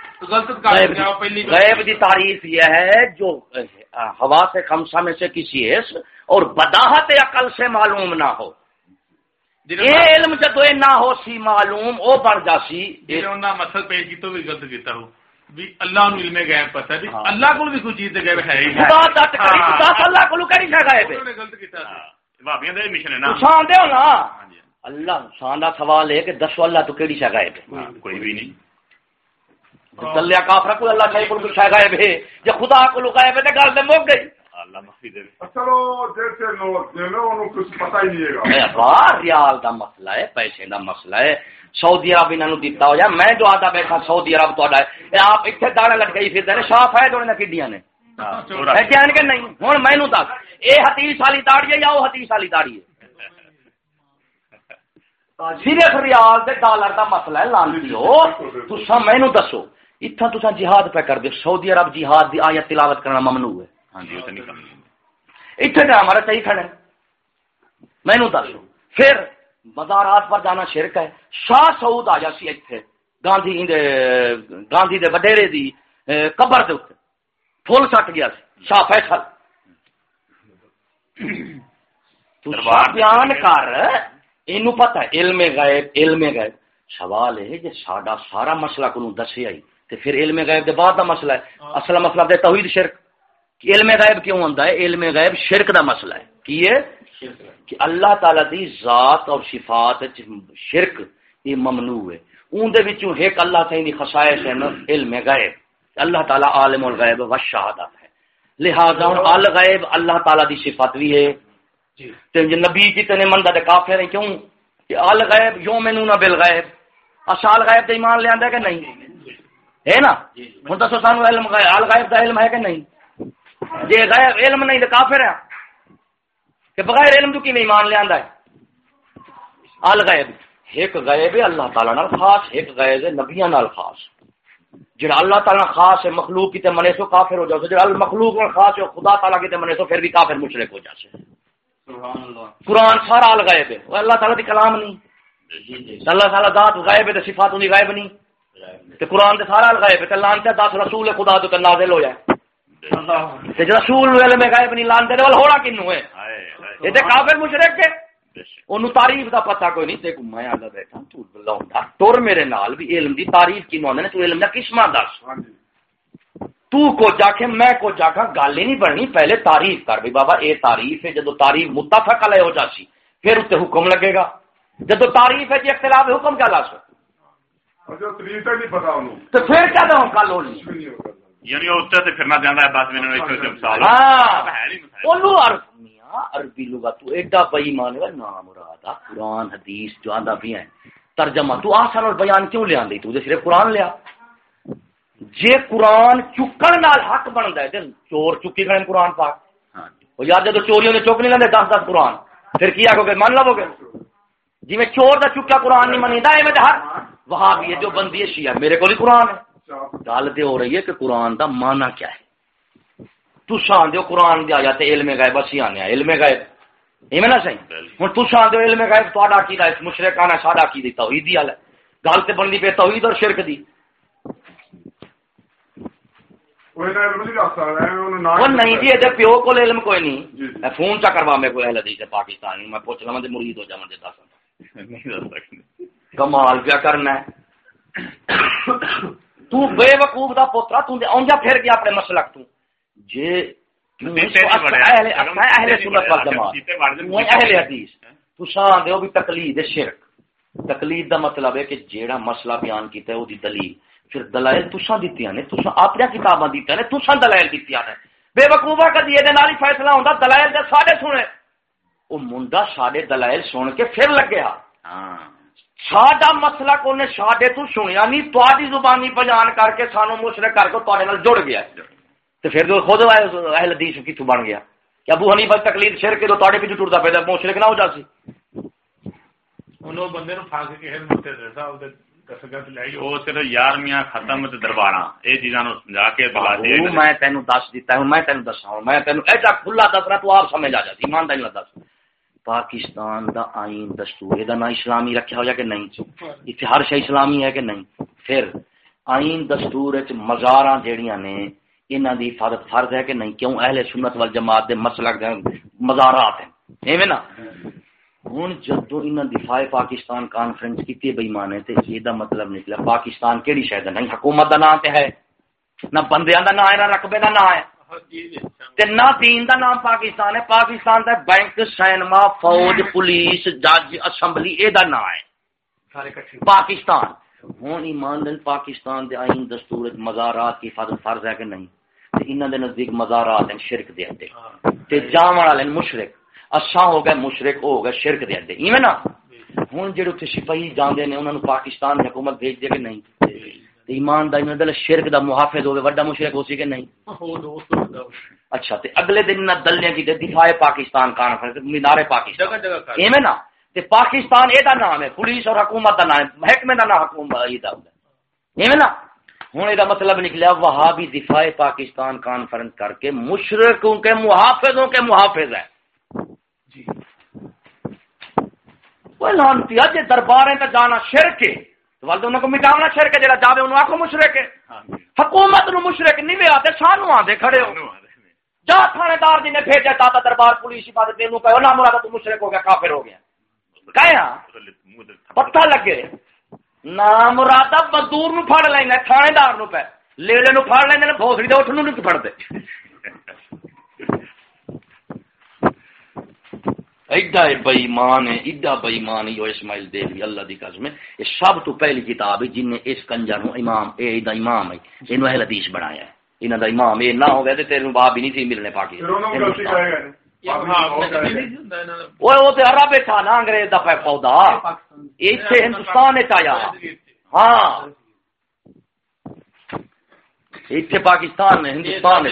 غیب دی تعریف یہ ہے جو ہوا سے خمسہ میں سے کسی ایس اور بداحت عقل سے معلوم نہ ہو۔ یہ علم جدو نہ ہو سی معلوم او بن جا سی۔ مسل پیش کی تو بھی غلط کیتا ہو۔ بھی اللہ نو علم غیب پتہ ہے۔ اللہ کو بھی کوئی چیز غیب ہے ہی خدا تک اللہ کو شے غیب ہے؟ غلط کیتا دے مشن ہے نا۔ شان دے نا اللہ شان دا سوال ہے کہ دسو اللہ تو کیڑی شے غیب ہے؟ کوئی بھی نہیں۔ چلیا کافر کو اللہ چاہیے کوئی شاید غائب ہے جب خدا کو لگائے ہے تو گل تو مک گئی ریال دا مسئلہ ہے پیسے دا مسئلہ ہے۔ سعودی عرب انہوں دیتا ہو جائے میں جو آتا بیٹھا سعودی عرب تو آپ اتنے داڑے لٹکائی پھر نے شاف ہے جو کڈیاں نے۔ کہ نہیں؟ میں دس والی داڑی ہے یا والی داڑی ہے؟ صرف ریال دے ڈالر دا مسئلہ ہے تسا مینو دسو۔ اتنا تسا جہاد پہ کر دو سعودی عرب جہاد دی آیت تلاوت کرنا ممنوع ہے۔ ہاں جی اتنے کا ہمارا صحیح کھڑے مینو دسو۔ پھر مزارات پر جانا شرک ہے۔ شاہ سعود آ جاسی اتنے گاندھی دے گاندھی دے وڈیرے دی قبر دے اتنے فل سٹ گیا شاہ فیصل۔ تو بیان کر یہ پتا علم غائب علم غائب سوال ہے کہ ساڈا سارا مسئلہ کو دسیا ہی۔ تے پھر علم غائب دے بعد دا مسئلہ ہے۔ اصل مسئلہ دے توحید شرک۔ کہ علم غائب کیوں ہوندا ہے؟ علم غائب شرک دا مسئلہ ہے۔ کی ہے؟ کہ اللہ تعالی دی ذات اور صفات شرک یہ ممنوع ہے۔ اون دے وچوں ایک اللہ تعالی دی خصائص ہے علم غائب اللہ تعالی عالم الغیب و شہادت ہے۔ لہذا الغیب اللہ تعالی دی صفات بھی ہے۔ جی۔ نبی جتنے من دے کافر ہیں کیوں؟ کہ الغیب یومنون بالغیب۔ اصل غیب تے ایمان لے آندا کہ نہیں؟ ہے نا؟ جی، جی۔ ہن دسو سانو علم الغیب دا علم ہے کہ نہیں؟ جے غیب علم نہیں تے کافر ہے کہ بغیر علم تو کی ایمان لے آندا ہے؟ الغیب ایک ہے اللہ تعالی نال خاص ایک غیب ہے نبیاں نال خاص۔ جڑا اللہ تعالی خاص ہے مخلوق کی تے منے سو کافر ہو جاؤ۔ جڑا مخلوق نال خاص ہے خدا تعالی کی تے منے سو پھر بھی کافر مشرک ہو جاتے قرآن سارا غائب ہے۔ اللہ تعالیٰ دی کلام نہیں۔ جی، جی۔ اللہ تعالیٰ ذات غائب ہے صفات نہیں غائب نہیں۔ تے قرآن تے سارا غائب تے لانتے دس رسول خدا تو نازل ہو جائے تے رسول میں غائب نہیں لانتے ول ہونا کنو ہے؟ یہ تے کافر مشرک ہے۔ اونوں تعریف دا پتہ کوئی نہیں تے میں اللہ بیٹھا تو ٹر میرے نال بھی علم دی تعریف کینو تو علم دا قسمہ دس۔ ہاں جی۔ تو کو جا کے میں کو جا کے گل ہی نہیں بننی پہلے تعریف کر بھی۔ بابا یہ تعریف ہے جدو تعریف متفق علیہ ہو جاسی پھر اتنے حکم لگے گا۔ جدو تعریف ہے جی اختلاف حکم کیا لا یعنی ہاں۔ عربی لغت ایڈا مراد قرآن حدیث جو آندا بھی ہیں۔ ترجمہ تو آسان اور بیان کیوں لے آندی تو تے صرف قرآن لیا۔ جے قرآن چکن نال حق بندا ہے چور چکی کھڑے قرآن پاک۔ ہاں یاد ہے تو چوریوں نے چک نہیں لیندے دس دس قرآن۔ پھر کیا کو کہ مان لو گے۔ جی میں چور دا چکا قرآن نہیں ایویں تے حق۔ وہاں بھی ہے جو بندی ہے شیعہ میرے ہی قرآن ہے۔ گل تو ہو رہی ہے کہ قرآن دا معنی کیا ہے۔ تساں دو قرآن دی آیات علم غیب اسی آنے علم ایویں نہ صحیح؟ ہن تساں دو علم اس مشرکانہ ساڈا عقیدہ توحید دی ہے۔ گل تے بننی پہ توحید اور شرک دی۔ نہیں جی پیو کول علم کوئی جی، نہیں۔ میں فون چا کروا میں کوئی اہل حدیث ہے پاکستانی میں پوچھ تے مرید ہو تے دس۔ نہیں دس سکتے۔ کمال کیا کرنا ہے۔ تو بے وقوف دا پوترا تو اونجا پھر گیا اپنے مسلک تو۔ جے اہل اہل سنت وہ اہل حدیث۔ دیو بھی تقلید شرک۔ تقلید دا مطلب ہے کہ جیڑا مسئلہ بیان کیتا ہے او دی دلیل۔ پھر دلائل تساں دتیاں نے تساں اپنی کتاباں دتیاں نے تساں دلائل دتیاں نے۔ بے وقوفا کدی دے نال ہی فیصلہ ہوندا دلائل دے ساڈے سنے او منڈا ساڈے دلائل سن کے پھر لگیا ہاں۔ ساڈا مسئلہ کو نے ساڈے تو سنیا نہیں تواڈی زبانی بیان کر کے سانو مشرک کر کے تواڈے نال جڑ گیا۔ تے پھر تو خود اہل حدیث کتھوں بن گیا۔ کہ ابو حنیفہ تقلید شرک کے تو تواڈے پیچھے ٹردا پیا مشرک نہ ہو جاسی انہوں بندے نو پھانس کے ہر دسا او تے دستخط لے او صرف یارویں ختم تے درباراں۔ اے چیزاں نو سمجھا کے بلا دے میں تینوں دس دیتا ہوں میں تینوں دسا ہوں میں تینوں ایڈا کھلا دسنا تو آپ سمجھ آ جاتی ایمانداری دس۔ پاکستان دا آئین دستور یہ نہ اسلامی رکھا ہوا کہ نہیں؟ اتنے ہر شے اسلامی ہے کہ نہیں؟ پھر آئین دستور وچ مزاراں جیڑیاں نے انہاں دی حفاظت فرض ہے کہ نہیں؟ کیوں؟ اہل سنت وال جماعت دے مسلک مزارات ہیں۔ ایویں نا ہن جدو انہاں دفاع پاکستان کانفرنس کیتی بے ایمان ہے تے یہ دا مطلب نکلا۔ پاکستان کیڑی دا نہیں حکومت دا نام تے ہے۔ نہ بندیاں دا نام ہے نہ رقبے دا نام ہے۔ تے نہ دین دا نام پاکستان ہے پاکستان دا بینک سینما فوج پولیس جج اسمبلی اے دا نام ہے۔ پاکستان۔ ہوں ایمان دل پاکستان دے آئین دستور مزارات کی حفاظت فرض ہے کہ نہیں؟ تے انہاں دے نزدیک مزارات ہیں شرک دے اندے۔ تے جاون والے مشرک۔ اساں ہو گئے مشرک ہو گئے شرک دے اندے۔ ایویں نا ہن جڑے تے سپاہی جاندے نے انہاں نو پاکستان حکومت بھیج دے کہ نہیں؟ تے ایمان دا انہاں دل شرک دا محافظ ہوے وڈا مشرک ہو سی کہ نہیں؟ اچھا تے اگلے دن نہ دلیاں کی تے دفاع پاکستان کانفرنس مینار پاکستان۔ جگہ جگہ کر۔ ایویں نا تے پاکستان اے دا نام ہے پولیس اور حکومت دا نام ہے محکمے دا نام حکومت یہ دا۔ ہے ایویں نا ہن اے دا مطلب نکلیا وہابی دفاع پاکستان کانفرنس کر کے مشرکوں کے محافظوں کے محافظ ہے جی۔ وہ لانتی جے دربار تے جانا شرک ہے۔ ولد کو مٹاونا شرک جڑا جاوے انہوں آکھو مشرک ہے۔ ہاں حکومت نو مشرک نہیں وے آتے سانو آندے کھڑے ہو۔ جا تھانے دار جی نے بھیجا تا دربار پولیس حفاظت تینوں کہو نہ مراد تو مشرک ہو گیا کافر ہو گیا۔ کہیا پتہ لگے۔ نہ مرادا مزدور نو پھڑ لینا تھانے دار نو پہ لیلے نو پھڑ نے بھوسڑی دے اٹھ نو نہیں پھڑ دے ایڈا بےمان ہے ایڈا بےمان جو اسماعیل دیوی اللہ دی قسم ہے یہ سب تو پہلی کتاب ہے جن نے اس کنجر نو امام اے دا امام ہے اینو اہل حدیث بنایا ہے۔ انہاں دا امام اے نہ ہوے تے تیرے باپ بھی نہیں تھی ملنے پاکی اوے وہ تے عرب تھا نا انگریز دا پہ پودا ایتھے ہندوستان وچ آیا ہاں۔ ایتھے پاکستان میں ہندوستان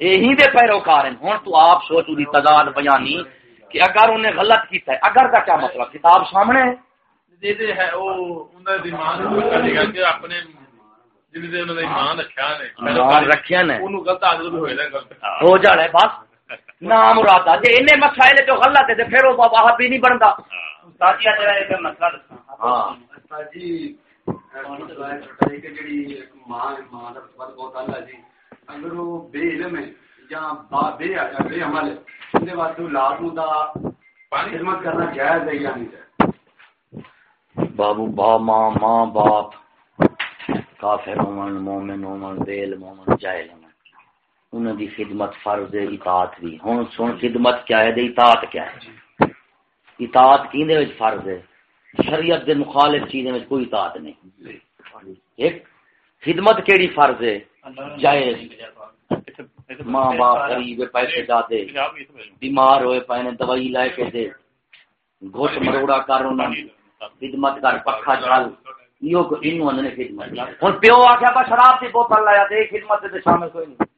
یہی دے پیروکار ہیں۔ ہن تو آپ سوچو دی تضاد بیانی۔ کہ اگر انہیں غلط کیتا ہے اگر کا کیا مطلب؟ کتاب سامنے ہے؟ اپنے ایمان رکھا نے ایمان رکھیا نے۔ غلط آدت بھی ہوئے غلط ہو جانا ہے بس۔ نام مرادا جی ان مسائل جو غلط ہے تے پھر وہ بابا بھی نہیں بنتا۔ ہاں۔ جی جڑی ماں ماں بد بہت اللہ جی اگر وہ بے علم ہے با بے بے عمل ہے بعد لازم دا خدمت کرنا جائز ہے یا نہیں جائز بابو با ماں ماں باپ کافر ہومن مومن ہومن بیل مومن جاہل ہومن انہوں دی خدمت فرض ہے اطاعت بھی ہن سن خدمت کیا ہے دے اطاعت کیا ہے اطاعت کیندے وچ فرض ہے شریعت دے مخالف چیزیں میں کوئی اطاعت نہیں ایک خدمت کیڑی فرض ہے جائز ماں باپ غریب پیسے جاتے بیمار ہوئے پہنے دوائی لے کے دے۔ گھوٹ مروڑا کر انہوں خدمت کر پکھا چل۔ یہ کو انو اندنے خدمت ہن پیو آکھیا با شراب دی بوتل لایا تے خدمت تے شامل کوئی نہیں۔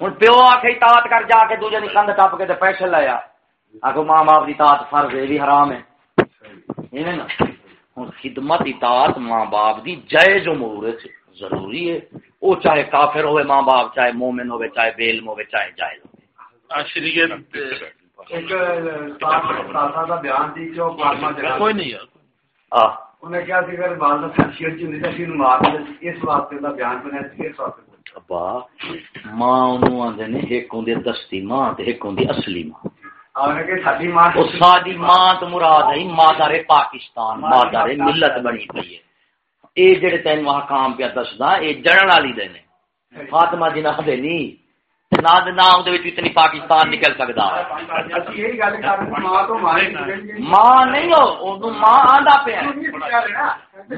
ہوں پیو آ کے اطاعت کر جا کے دوجے کندھ ٹپ کے پیسے لایا ماں باپ کی اطاعت فرض ہے بھی حرام ہے۔ خدمت اطاعت ماں باپ دی جائز امور ضروری ہے۔ وہ چاہے کافر ہوئے ماں باپ چاہے مومن ہوئے چاہے بے علم ہوئے چاہے جائز ہوئے۔ کوئی نہیں انہیں کیا سی کر بعد شیر چ نہیں تھی مار اس واسطے دا بیان بنایا اس واسطے۔ ابا ماں انہوں آندے نے ایک ہوندی دستی ماں تے ایک ہوندی اصلی ماں۔ ساری ماں تو مراد ہے مادر پاکستان مادر ملت بنی پی ہے۔ اے جڑے تین وہاں کام پیا دسدا اے جڑن والی دے نے۔ فاطمہ جی دے نہیں نہ دے نام دے وچ اتنی پاکستان نکل سکدا۔ ماں نہیں ہو اونوں ماں آندا پیا۔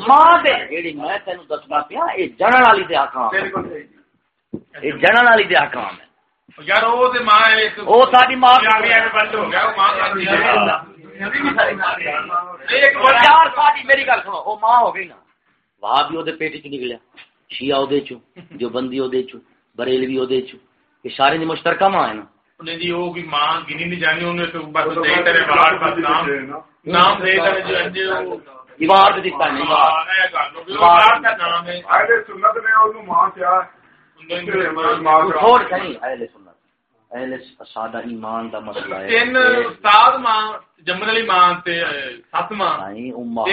ماں دے۔ جڑی میں تینو دسدا پیا اے جڑن والی دے حکام اے جڑن والی دے حکام ہے یار تے ماں او ماں بند ہو گیا ماں میری گل سنو او ماں ہو گئی نا۔ وہاں بھی وہ پیٹ چ نکلیا شیعہ وہ چو جو بندی وہ چو بریلوی وہ چو یہ سارے دی مشترکہ ماں ہے نا۔ جی وہ ماں گنی نہیں جانی انہیں تو بس دے کرے باہر بس نام نام دے کرے جو انجے وہ دیوار تے دیتا نہیں دیوار کا نام ہے۔ اہل سنت نے اونوں ماں کیا چھوڑ نہیں اہل سنت۔ اہل سادہ ایمان دا مسئلہ ہے۔ تین استاد ماں جمن علی ماں تے سات ماں۔ نہیں امہات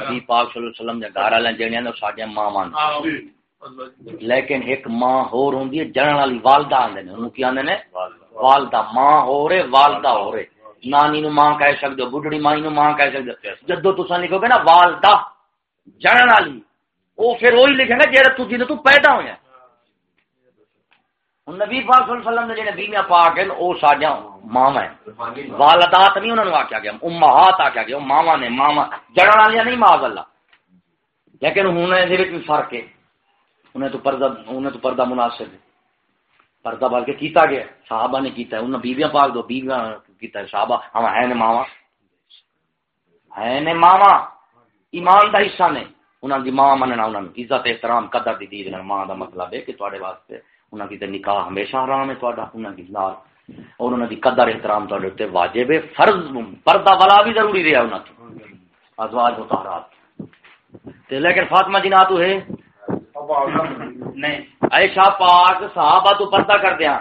نبی پاک صلی اللہ علیہ وسلم دے گھر والے جڑیاں نے ساڈے ماں مان لیکن ایک ماں ہور ہوندی ہے جنن والی والدہ آندے نے۔ انہوں کی آندے نے؟ والدہ۔ ماں ہو رہے والدہ ہو رہے نانی نو ماں کہہ سکدے ہو بڈڑی ماں نو ماں کہہ سکدے ہو۔ جدو تساں لکھو گے نا والدہ جنن والی او پھر وہی لکھے گا جڑا تو جن تو پیدا ہویا نبی پاک صلی اللہ علیہ وسلم نے جڑے بیویاں پاک ہیں، او ساڈیاں ماواں ہیں۔ والدات نہیں انہاں نو آکھیا گیا، امہات آکھیا گیا ماواں نے، ماواں۔ جڑن والیاں نہیں معاذ اللہ لیکن ہن دے وچ بھی فرق ہے۔ انہیں تو پردہ انہیں تو پردہ مناسب ہے۔ پردہ بلکہ کیتا گیا صحابہ نے کیتا ہے۔ انہیں بیویاں پاک دو بیویاں کیتا ہے، صحابہ۔ ہم ہیں نے ماواں۔ ہیں نے ماواں۔ ایمان دا حصہ نے۔ انہاں دی ماں مننا، انہاں نو عزت، احترام، قدر دی دی ماں دا مطلب ہے کہ تواڈے واسطے انہوں کی نکاح ہمیشہ حرام ہے تھوڑا انہوں کی نال۔ اور انہوں کی قدر احترام تھوڑے واجب ہے۔ فرض پردہ والا بھی ضروری رہا انہوں کی ازواج مطہرات لیکن فاطمہ جی تو ہے۔ نہیں عائشہ پاک صحابہ تو پردہ کر دیا۔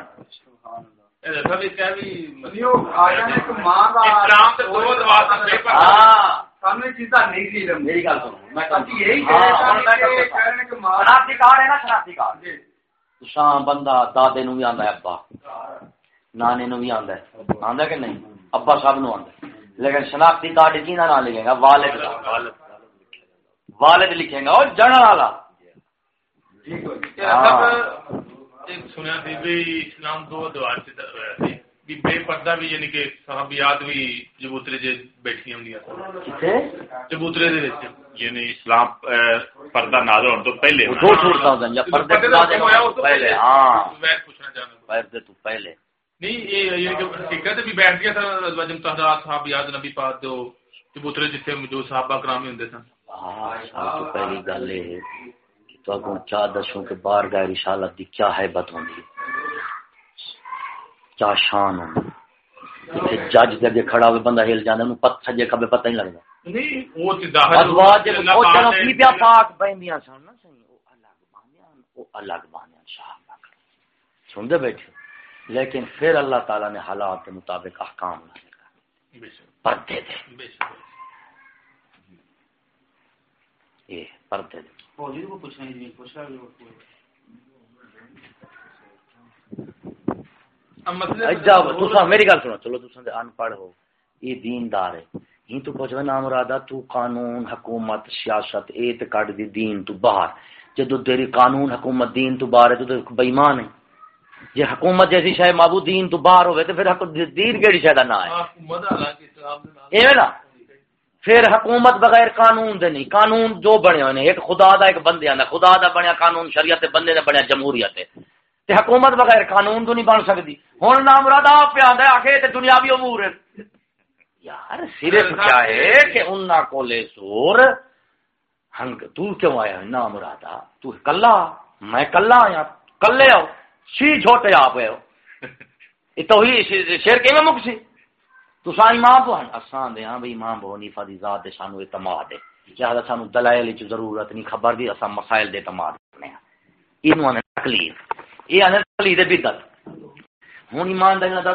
میری گل سنو میں شناختی کارڈ ہے نا شناختی کارڈ شام بندہ دادے نو بھی آندا ہے ابا نانے نو بھی آندا ہے۔ آندا کہ نہیں؟ ابا سب نو آندا ہے۔ لیکن شناختی کارڈ کی نہ لکھے گا؟ والد والد لکھے گا۔ اور جنرل والا۔ سنیا تھی بھی اسلام دو دوار سے بھی بے پردہ بھی یعنی کہ صحابیات بھی چبوترے جے بیٹھی ہوں چبوترے دے وچ یعنی اسلام پردہ نازل ہونے تو پہلے۔ دو صورتاں ہوں یا پردے نازل ہونے تو پہلے ہاں۔ میں پوچھنا چاہنا پردے تو پہلے۔ نہیں یہ یعنی کہ حقیقت بھی بیٹھ گیا تھا ازواج مطہرات صحابیات نبی پاک دو چبوترے جتھے جو صحابہ کرام ہوندے سن ہاں تو پہلی گل ہے کہ تو اگوں کیا دسوں کہ بار گاہ رسالت دی کیا حیبت ہوندی ہے۔ کیا شان ہوندی جج دے اگے کھڑا ہوئے بندہ ہل جاندا پتہ سجے کبے پتہ نہیں لگدا نہیں وہ تے ظاہر ازواج او چلو کی پیا پاک بہندیاں سن نا صحیح او الگ بانیاں او الگ بانیاں صاحب سن دے بیٹھے۔ لیکن پھر اللہ تعالی نے حالات کے مطابق احکام نہ پردے دے۔ یہ پردے دے۔ میری گل سنو چلو تسا ان پڑھ ہو۔ یہ دیندار ہے ہی تو کچھ نام مرادہ تو قانون حکومت سیاست اے تے کڈ دی دین تو باہر۔ جدو تیری قانون حکومت دین تو باہر ہے تو ہے۔ حکومت جیسی دین تو باہر پھر دین کیڑی نہ ہے؟ ایویں نا؟ پھر حکومت بغیر قانون دے نہیں قانون جو بنے ہوئے ایک خدا دا ایک بندے آنا خدا دا بنیا قانون شریعت بندے دا بنیا جمہوریت تے حکومت بغیر قانون تو نہیں بن سکتی۔ ہوں نام مراد آپ پہ آدھا آخے تے دنیاوی امور ہے۔ یار صرف کیا ہے کہ انہاں کو لے سور ہنگ تو کیوں آیا نام مرادا تو کلا میں کلا آیا کلے آؤ۔ سی چھوٹے آپ ہو تو ہی شیر کے مک سی؟ تو سا امام ہیں اساں دے ہاں بھئی امام بو ذات دے سانو اعتماد ہے لہذا سانو دلائل وچ ضرورت نہیں خبر دی اساں مسائل دے اعتماد کرنے ہیں اینو نے تکلیف یہ انے تکلیف دے بدت ہن ایمان دا